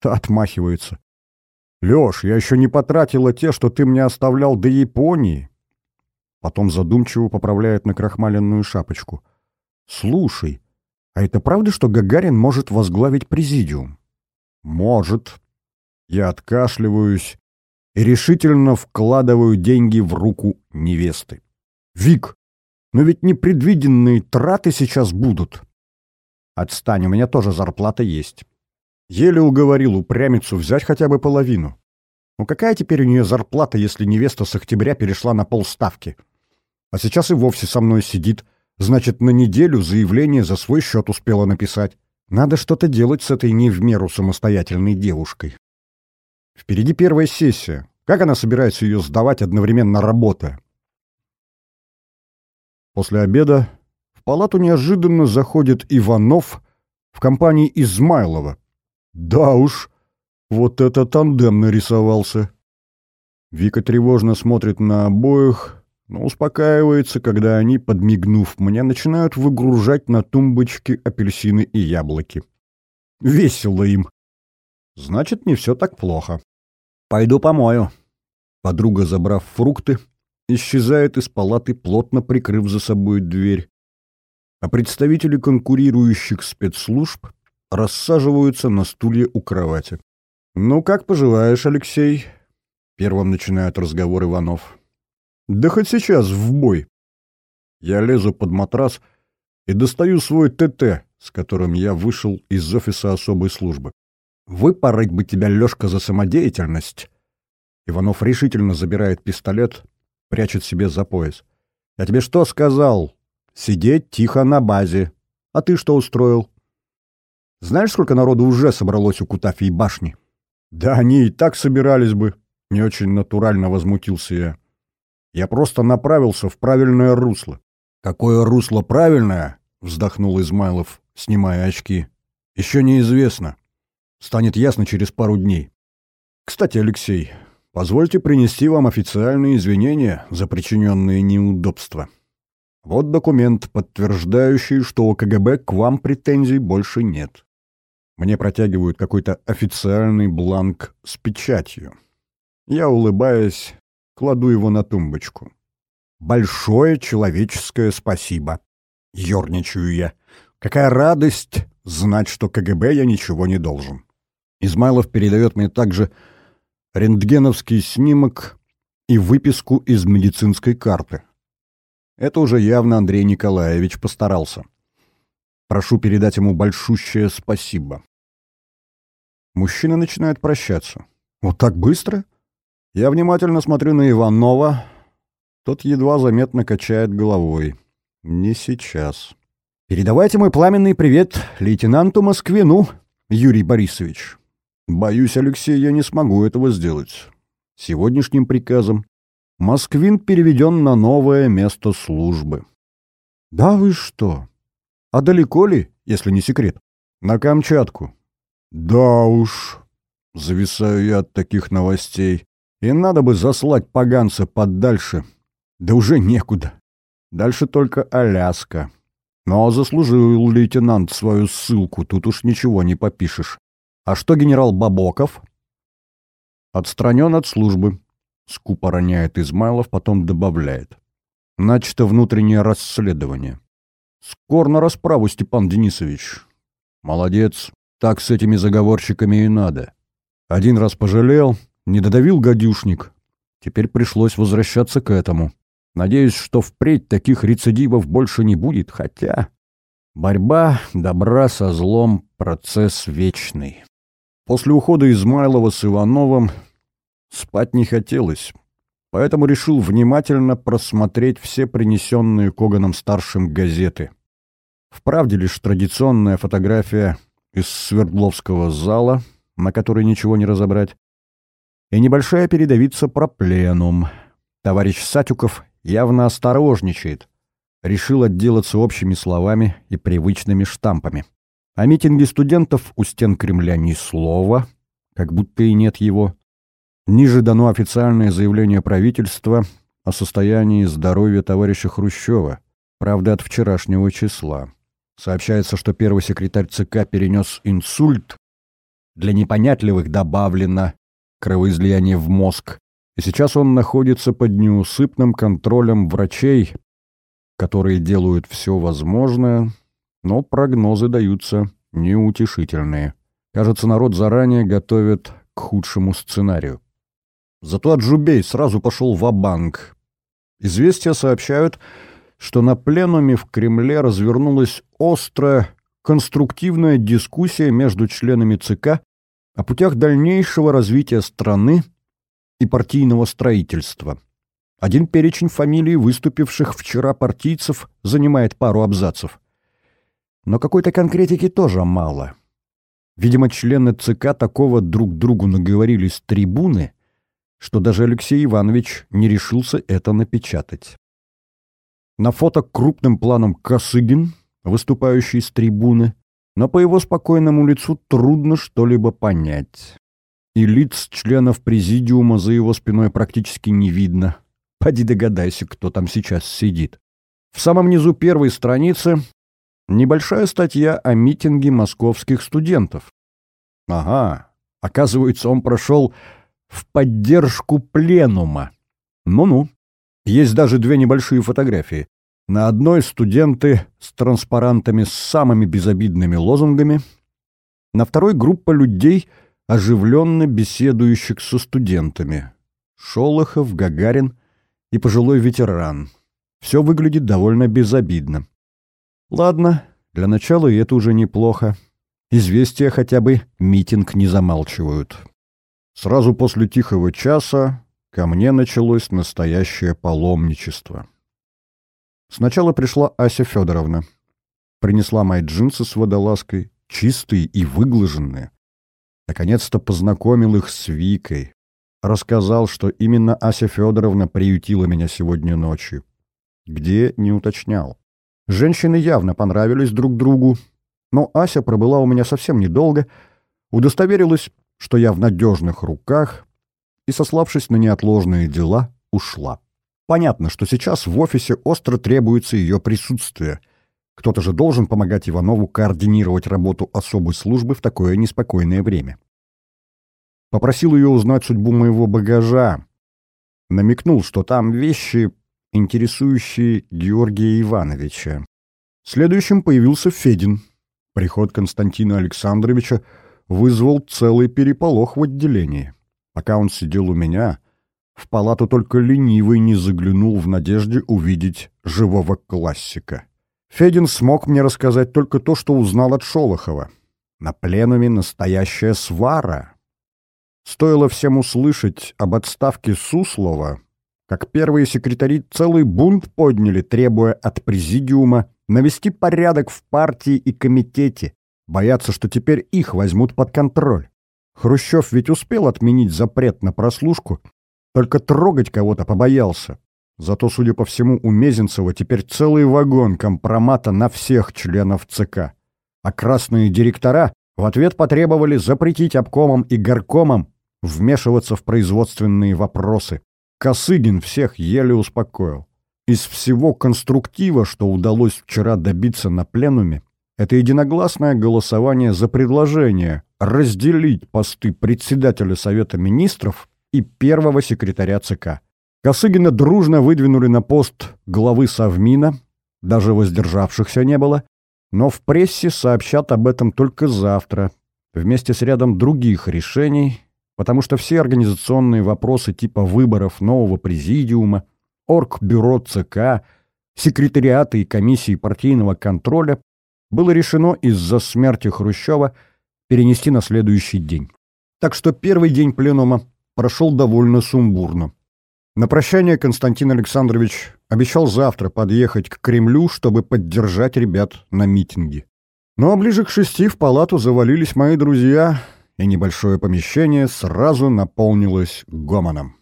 Та отмахивается. «Лёш, я еще не потратила те, что ты мне оставлял до Японии». Потом задумчиво поправляет на крахмаленную шапочку. «Слушай, а это правда, что Гагарин может возглавить президиум?» «Может». Я откашливаюсь и решительно вкладываю деньги в руку невесты. «Вик, но ведь непредвиденные траты сейчас будут». «Отстань, у меня тоже зарплата есть». Еле уговорил упрямицу взять хотя бы половину. Ну какая теперь у нее зарплата, если невеста с октября перешла на полставки? А сейчас и вовсе со мной сидит. Значит, на неделю заявление за свой счет успела написать. Надо что-то делать с этой не в меру самостоятельной девушкой. Впереди первая сессия. Как она собирается ее сдавать, одновременно работая? После обеда в палату неожиданно заходит Иванов в компании Измайлова. Да уж, вот это тандем нарисовался. Вика тревожно смотрит на обоих, но успокаивается, когда они, подмигнув мне, начинают выгружать на тумбочки апельсины и яблоки. Весело им. Значит, не все так плохо. Пойду помою. Подруга, забрав фрукты, исчезает из палаты, плотно прикрыв за собой дверь. А представители конкурирующих спецслужб рассаживаются на стулья у кровати. «Ну, как поживаешь, Алексей?» Первым начинает разговор Иванов. Да хоть сейчас, в бой. Я лезу под матрас и достаю свой ТТ, с которым я вышел из офиса особой службы. Выпороть бы тебя, Лёшка, за самодеятельность. Иванов решительно забирает пистолет, прячет себе за пояс. Я тебе что сказал? Сидеть тихо на базе. А ты что устроил? Знаешь, сколько народу уже собралось у Кутафии башни? Да они и так собирались бы. Не очень натурально возмутился я. Я просто направился в правильное русло. Какое русло правильное? Вздохнул Измайлов, снимая очки. Еще неизвестно. Станет ясно через пару дней. Кстати, Алексей, позвольте принести вам официальные извинения за причиненные неудобства. Вот документ, подтверждающий, что у КГБ к вам претензий больше нет. Мне протягивают какой-то официальный бланк с печатью. Я, улыбаясь, кладу его на тумбочку. Большое человеческое спасибо. Ёрничаю я. Какая радость знать, что КГБ я ничего не должен. Измайлов передает мне также рентгеновский снимок и выписку из медицинской карты. Это уже явно Андрей Николаевич постарался. Прошу передать ему большущее спасибо. Мужчина начинает прощаться. Вот так быстро? Я внимательно смотрю на Иванова. Тот едва заметно качает головой. Не сейчас. Передавайте мой пламенный привет лейтенанту Москвину, Юрий Борисович. Боюсь, Алексей, я не смогу этого сделать. Сегодняшним приказом Москвин переведен на новое место службы. Да вы что? А далеко ли, если не секрет? На Камчатку. Да уж, зависаю я от таких новостей. И надо бы заслать поганца подальше. Да уже некуда. Дальше только Аляска. Но заслужил лейтенант свою ссылку, тут уж ничего не попишешь. А что генерал Бабоков? Отстранен от службы. Скупо роняет Измайлов, потом добавляет. Начато внутреннее расследование. Скор на расправу, Степан Денисович. Молодец. Так с этими заговорщиками и надо. Один раз пожалел, не додавил гадюшник. Теперь пришлось возвращаться к этому. Надеюсь, что впредь таких рецидивов больше не будет, хотя... Борьба добра со злом — процесс вечный. После ухода Измайлова с Ивановым спать не хотелось, поэтому решил внимательно просмотреть все принесенные Коганом-старшим газеты. Вправде лишь традиционная фотография из Свердловского зала, на которой ничего не разобрать, и небольшая передовица про пленум. Товарищ Сатюков явно осторожничает. Решил отделаться общими словами и привычными штампами. О митинге студентов у стен Кремля ни слова, как будто и нет его. Ниже дано официальное заявление правительства о состоянии здоровья товарища Хрущева, правда, от вчерашнего числа. Сообщается, что первый секретарь ЦК перенес инсульт. Для непонятливых добавлено кровоизлияние в мозг, и сейчас он находится под неусыпным контролем врачей, которые делают все возможное, но прогнозы даются неутешительные. Кажется, народ заранее готовит к худшему сценарию. Зато Аджубей сразу пошел в банк Известия сообщают, что на пленуме в Кремле развернулась острая, конструктивная дискуссия между членами ЦК о путях дальнейшего развития страны и партийного строительства. Один перечень фамилий выступивших вчера партийцев занимает пару абзацев. Но какой-то конкретики тоже мало. Видимо, члены ЦК такого друг другу наговорили с трибуны, что даже Алексей Иванович не решился это напечатать. На фото крупным планом Косыгин, выступающий с трибуны, но по его спокойному лицу трудно что-либо понять. И лиц членов президиума за его спиной практически не видно. Поди догадайся, кто там сейчас сидит. В самом низу первой страницы небольшая статья о митинге московских студентов. Ага, оказывается, он прошел в поддержку пленума. Ну-ну. Есть даже две небольшие фотографии. На одной студенты с транспарантами с самыми безобидными лозунгами, на второй группа людей, оживленно беседующих со студентами. Шолохов, Гагарин и пожилой ветеран. Все выглядит довольно безобидно. Ладно, для начала и это уже неплохо. Известия хотя бы митинг не замалчивают. Сразу после тихого часа ко мне началось настоящее паломничество. Сначала пришла Ася Федоровна. Принесла мои джинсы с водолазкой, чистые и выглаженные. Наконец-то познакомил их с Викой. Рассказал, что именно Ася Федоровна приютила меня сегодня ночью. Где — не уточнял. Женщины явно понравились друг другу, но Ася пробыла у меня совсем недолго, удостоверилась, что я в надежных руках, и, сославшись на неотложные дела, ушла. Понятно, что сейчас в офисе остро требуется ее присутствие. Кто-то же должен помогать Иванову координировать работу особой службы в такое неспокойное время. Попросил ее узнать судьбу моего багажа. Намекнул, что там вещи, интересующие Георгия Ивановича. Следующим появился Федин. Приход Константина Александровича вызвал целый переполох в отделении. Пока он сидел у меня, в палату только ленивый не заглянул в надежде увидеть живого классика. Федин смог мне рассказать только то, что узнал от Шолохова. На пленуме настоящая свара. Стоило всем услышать об отставке Суслова, как первые секретари целый бунт подняли, требуя от президиума навести порядок в партии и комитете, боятся, что теперь их возьмут под контроль. Хрущев ведь успел отменить запрет на прослушку, только трогать кого-то побоялся. Зато, судя по всему, у Мезенцева теперь целый вагон компромата на всех членов ЦК. А красные директора в ответ потребовали запретить обкомам и горкомам вмешиваться в производственные вопросы. Косыгин всех еле успокоил. Из всего конструктива, что удалось вчера добиться на пленуме, это единогласное голосование за предложение разделить посты председателя Совета Министров и первого секретаря ЦК. Косыгина дружно выдвинули на пост главы Совмина, даже воздержавшихся не было, но в прессе сообщат об этом только завтра, вместе с рядом других решений, потому что все организационные вопросы типа выборов нового президиума, оргбюро ЦК, секретариата и комиссии партийного контроля было решено из-за смерти Хрущева перенести на следующий день. Так что первый день пленума прошел довольно сумбурно. На прощание Константин Александрович обещал завтра подъехать к Кремлю, чтобы поддержать ребят на митинге. Ну а ближе к шести в палату завалились мои друзья — и небольшое помещение сразу наполнилось гомоном.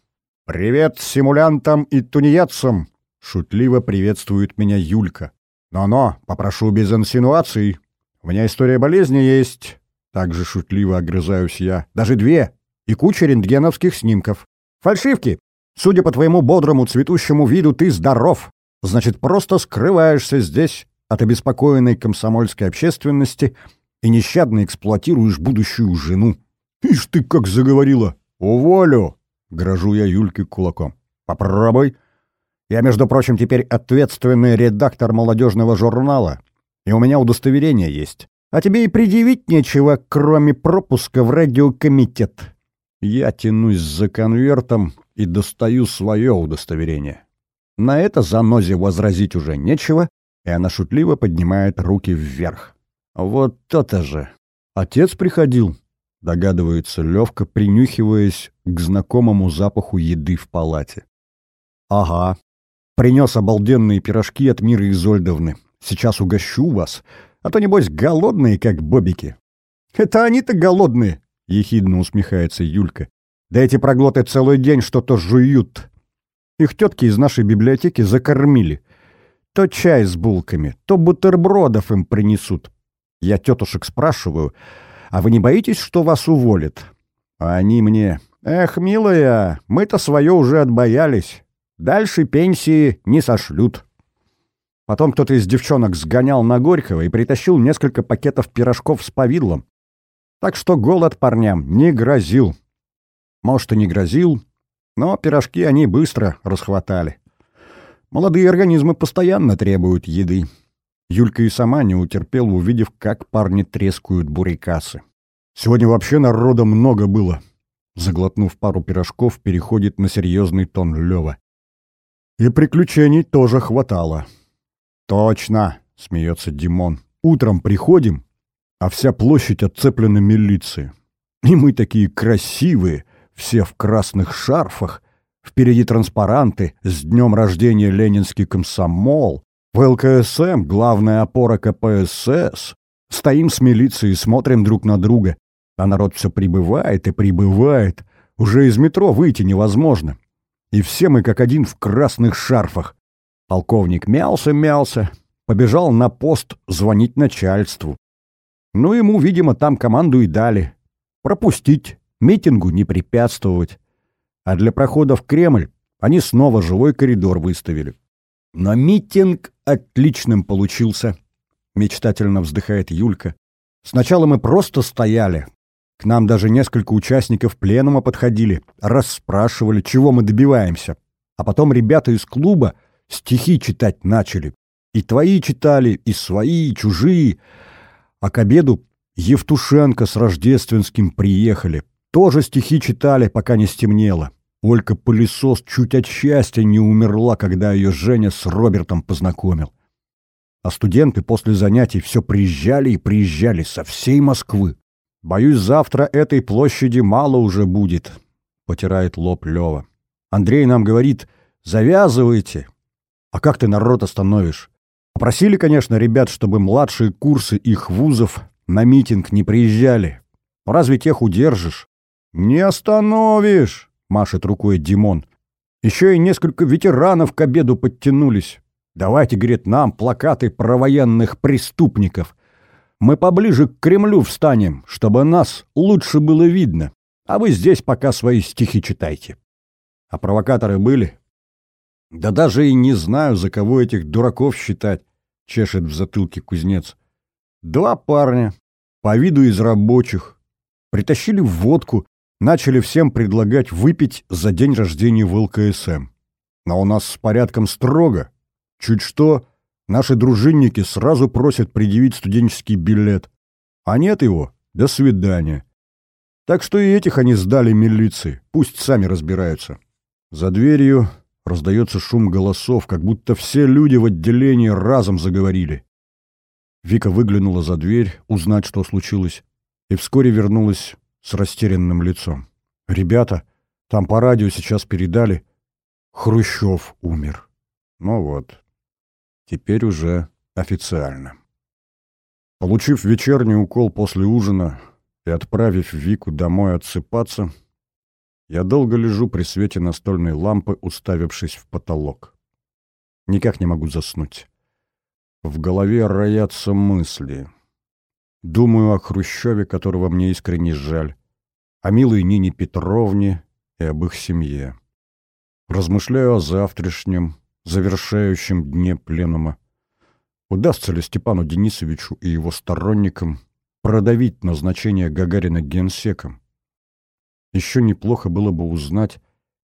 «Привет симулянтам и тунеядцам!» — шутливо приветствует меня Юлька. «Но-но, попрошу без инсинуаций. У меня история болезни есть». Также шутливо огрызаюсь я. «Даже две. И куча рентгеновских снимков. Фальшивки. Судя по твоему бодрому цветущему виду, ты здоров. Значит, просто скрываешься здесь от обеспокоенной комсомольской общественности — и нещадно эксплуатируешь будущую жену. Ишь ты как заговорила! Уволю! Грожу я Юльке кулаком. Попробуй. Я, между прочим, теперь ответственный редактор молодежного журнала, и у меня удостоверение есть. А тебе и предъявить нечего, кроме пропуска в радиокомитет. Я тянусь за конвертом и достаю свое удостоверение. На это занозе возразить уже нечего, и она шутливо поднимает руки вверх. Вот то-то же. Отец приходил, догадывается Левка, принюхиваясь к знакомому запаху еды в палате. Ага. Принес обалденные пирожки от Миры Изольдовны. Сейчас угощу вас, а то, небось, голодные, как бобики. Это они-то голодные, ехидно усмехается Юлька. Да эти проглоты целый день что-то жуют. Их тетки из нашей библиотеки закормили. То чай с булками, то бутербродов им принесут. Я тетушек спрашиваю, а вы не боитесь, что вас уволят? А они мне, эх, милая, мы-то свое уже отбоялись. Дальше пенсии не сошлют. Потом кто-то из девчонок сгонял на Горького и притащил несколько пакетов пирожков с повидлом. Так что голод парням не грозил. Может, и не грозил, но пирожки они быстро расхватали. Молодые организмы постоянно требуют еды. Юлька и сама не утерпела, увидев, как парни трескают бурикасы. «Сегодня вообще народа много было», — заглотнув пару пирожков, переходит на серьезный тон Лева. И приключений тоже хватало. Точно, смеется Димон. Утром приходим, а вся площадь отцеплена милицией. И мы такие красивые, все в красных шарфах, впереди транспаранты, с днем рождения ленинский комсомол, в ЛКСМ главная опора КПСС. Стоим с милицией, смотрим друг на друга, а народ все прибывает и прибывает. Уже из метро выйти невозможно. И все мы как один в красных шарфах. Полковник мялся-мялся, побежал на пост звонить начальству. Ну, ему, видимо, там команду и дали. Пропустить, митингу не препятствовать. А для прохода в Кремль они снова живой коридор выставили. Но митинг отличным получился, мечтательно вздыхает Юлька. Сначала мы просто стояли. К нам даже несколько участников пленума подходили, расспрашивали, чего мы добиваемся. А потом ребята из клуба стихи читать начали. И твои читали, и свои, и чужие. А к обеду Евтушенко с Рождественским приехали. Тоже стихи читали, пока не стемнело. Олька Пылесос чуть от счастья не умерла, когда ее Женя с Робертом познакомил. А студенты после занятий все приезжали и приезжали со всей Москвы. Боюсь, завтра этой площади мало уже будет, — потирает лоб Лева. Андрей нам говорит, завязывайте. А как ты народ остановишь? Просили, конечно, ребят, чтобы младшие курсы их вузов на митинг не приезжали. Разве тех удержишь? Не остановишь, машет рукой Димон. Еще и несколько ветеранов к обеду подтянулись. Давайте, говорит, нам плакаты про военных преступников. Мы поближе к Кремлю встанем, чтобы нас лучше было видно. А вы здесь пока свои стихи читайте. А провокаторы были? Да даже и не знаю, за кого этих дураков считать, чешет в затылке кузнец. Два парня, по виду из рабочих, притащили водку, начали всем предлагать выпить за день рождения в ЛКСМ. Но у нас с порядком строго. Чуть что, Наши дружинники сразу просят предъявить студенческий билет. А нет его — до свидания. Так что и этих они сдали милиции, пусть сами разбираются. За дверью раздается шум голосов, как будто все люди в отделении разом заговорили. Вика выглянула за дверь, узнать, что случилось, и вскоре вернулась с растерянным лицом. «Ребята, там по радио сейчас передали. Хрущев умер». Ну вот, Теперь уже официально. Получив вечерний укол после ужина и отправив Вику домой отсыпаться, я долго лежу при свете настольной лампы, уставившись в потолок. Никак не могу заснуть. В голове роятся мысли. Думаю о Хрущеве, которого мне искренне жаль, о милой Нине Петровне и об их семье. Размышляю о завтрашнем, завершающем дне пленума. Удастся ли Степану Денисовичу и его сторонникам продавить назначение Гагарина генсеком? Еще неплохо было бы узнать,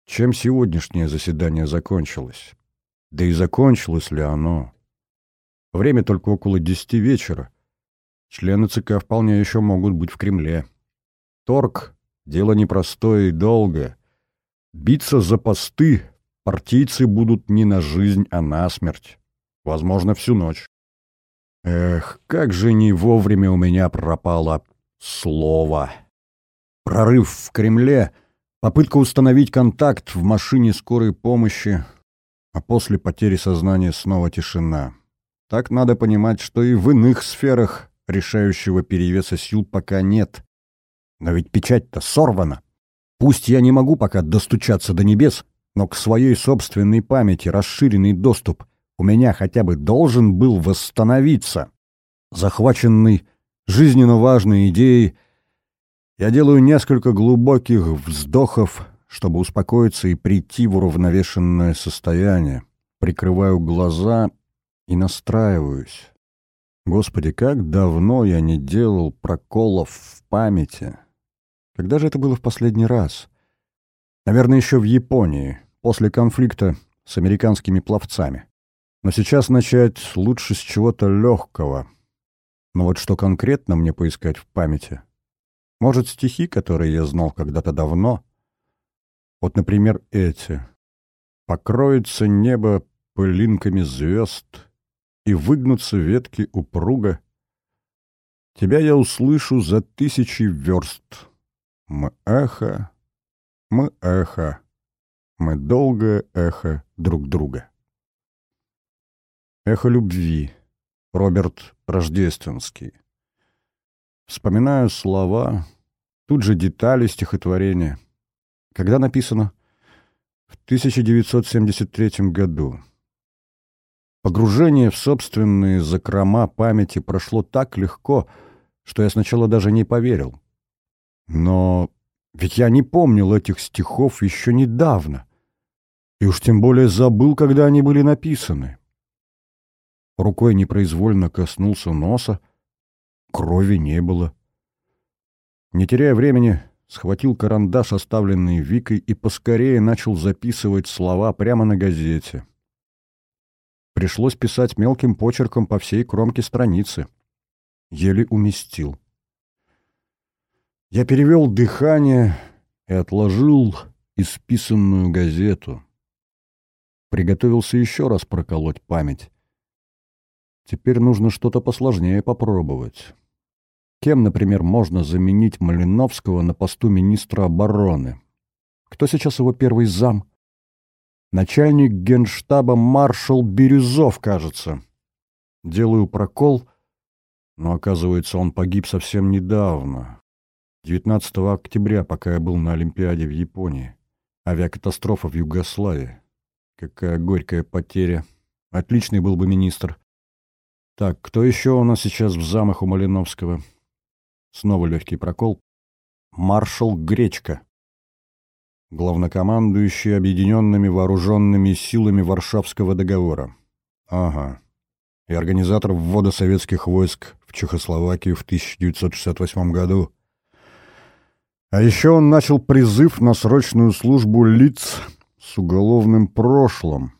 чем сегодняшнее заседание закончилось. Да и закончилось ли оно? Время только около десяти вечера. Члены ЦК вполне еще могут быть в Кремле. Торг — дело непростое и долгое. Биться за посты партийцы будут не на жизнь, а на смерть. Возможно, всю ночь. Эх, как же не вовремя у меня пропало слово. Прорыв в Кремле, попытка установить контакт в машине скорой помощи, а после потери сознания снова тишина. Так надо понимать, что и в иных сферах решающего перевеса сил пока нет. Но ведь печать-то сорвана. Пусть я не могу пока достучаться до небес, но к своей собственной памяти расширенный доступ у меня хотя бы должен был восстановиться. Захваченный жизненно важной идеей, я делаю несколько глубоких вздохов, чтобы успокоиться и прийти в уравновешенное состояние. Прикрываю глаза и настраиваюсь. Господи, как давно я не делал проколов в памяти. Когда же это было в последний раз? Наверное, еще в Японии, после конфликта с американскими пловцами. Но сейчас начать лучше с чего-то легкого. Но вот что конкретно мне поискать в памяти? Может, стихи, которые я знал когда-то давно? Вот, например, эти. «Покроется небо пылинками звезд, и выгнутся ветки упруга. Тебя я услышу за тысячи верст. Мы эхо, мы эхо, мы долгое эхо друг друга». Эхо любви. Роберт Рождественский. Вспоминаю слова, тут же детали стихотворения. Когда написано? В 1973 году. Погружение в собственные закрома памяти прошло так легко, что я сначала даже не поверил. Но ведь я не помнил этих стихов еще недавно. И уж тем более забыл, когда они были написаны. Рукой непроизвольно коснулся носа. Крови не было. Не теряя времени, схватил карандаш, оставленный Викой, и поскорее начал записывать слова прямо на газете. Пришлось писать мелким почерком по всей кромке страницы. Еле уместил. Я перевел дыхание и отложил исписанную газету. Приготовился еще раз проколоть память. Теперь нужно что-то посложнее попробовать. Кем, например, можно заменить Малиновского на посту министра обороны? Кто сейчас его первый зам? Начальник генштаба маршал Бирюзов, кажется. Делаю прокол, но оказывается, он погиб совсем недавно. 19 октября, пока я был на Олимпиаде в Японии. Авиакатастрофа в Югославии. Какая горькая потеря. Отличный был бы министр. Так, кто еще у нас сейчас в замах у Малиновского? Снова легкий прокол. Маршал Гречка. Главнокомандующий объединенными вооруженными силами Варшавского договора. Ага. И организатор ввода советских войск в Чехословакию в 1968 году. А еще он начал призыв на срочную службу лиц с уголовным прошлым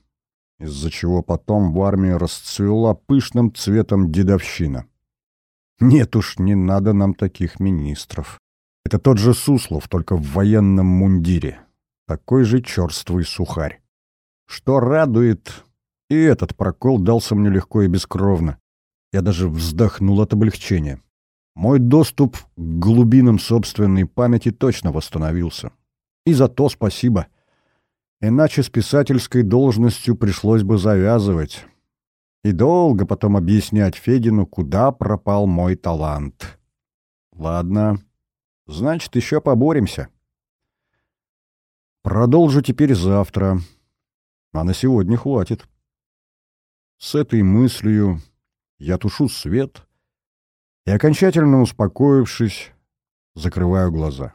из-за чего потом в армии расцвела пышным цветом дедовщина. Нет уж, не надо нам таких министров. Это тот же Суслов, только в военном мундире. Такой же черствый сухарь. Что радует, и этот прокол дался мне легко и бескровно. Я даже вздохнул от облегчения. Мой доступ к глубинам собственной памяти точно восстановился. И за то спасибо. Иначе с писательской должностью пришлось бы завязывать. И долго потом объяснять Федину, куда пропал мой талант. Ладно, значит, еще поборемся. Продолжу теперь завтра. А на сегодня хватит. С этой мыслью я тушу свет и, окончательно успокоившись, закрываю глаза.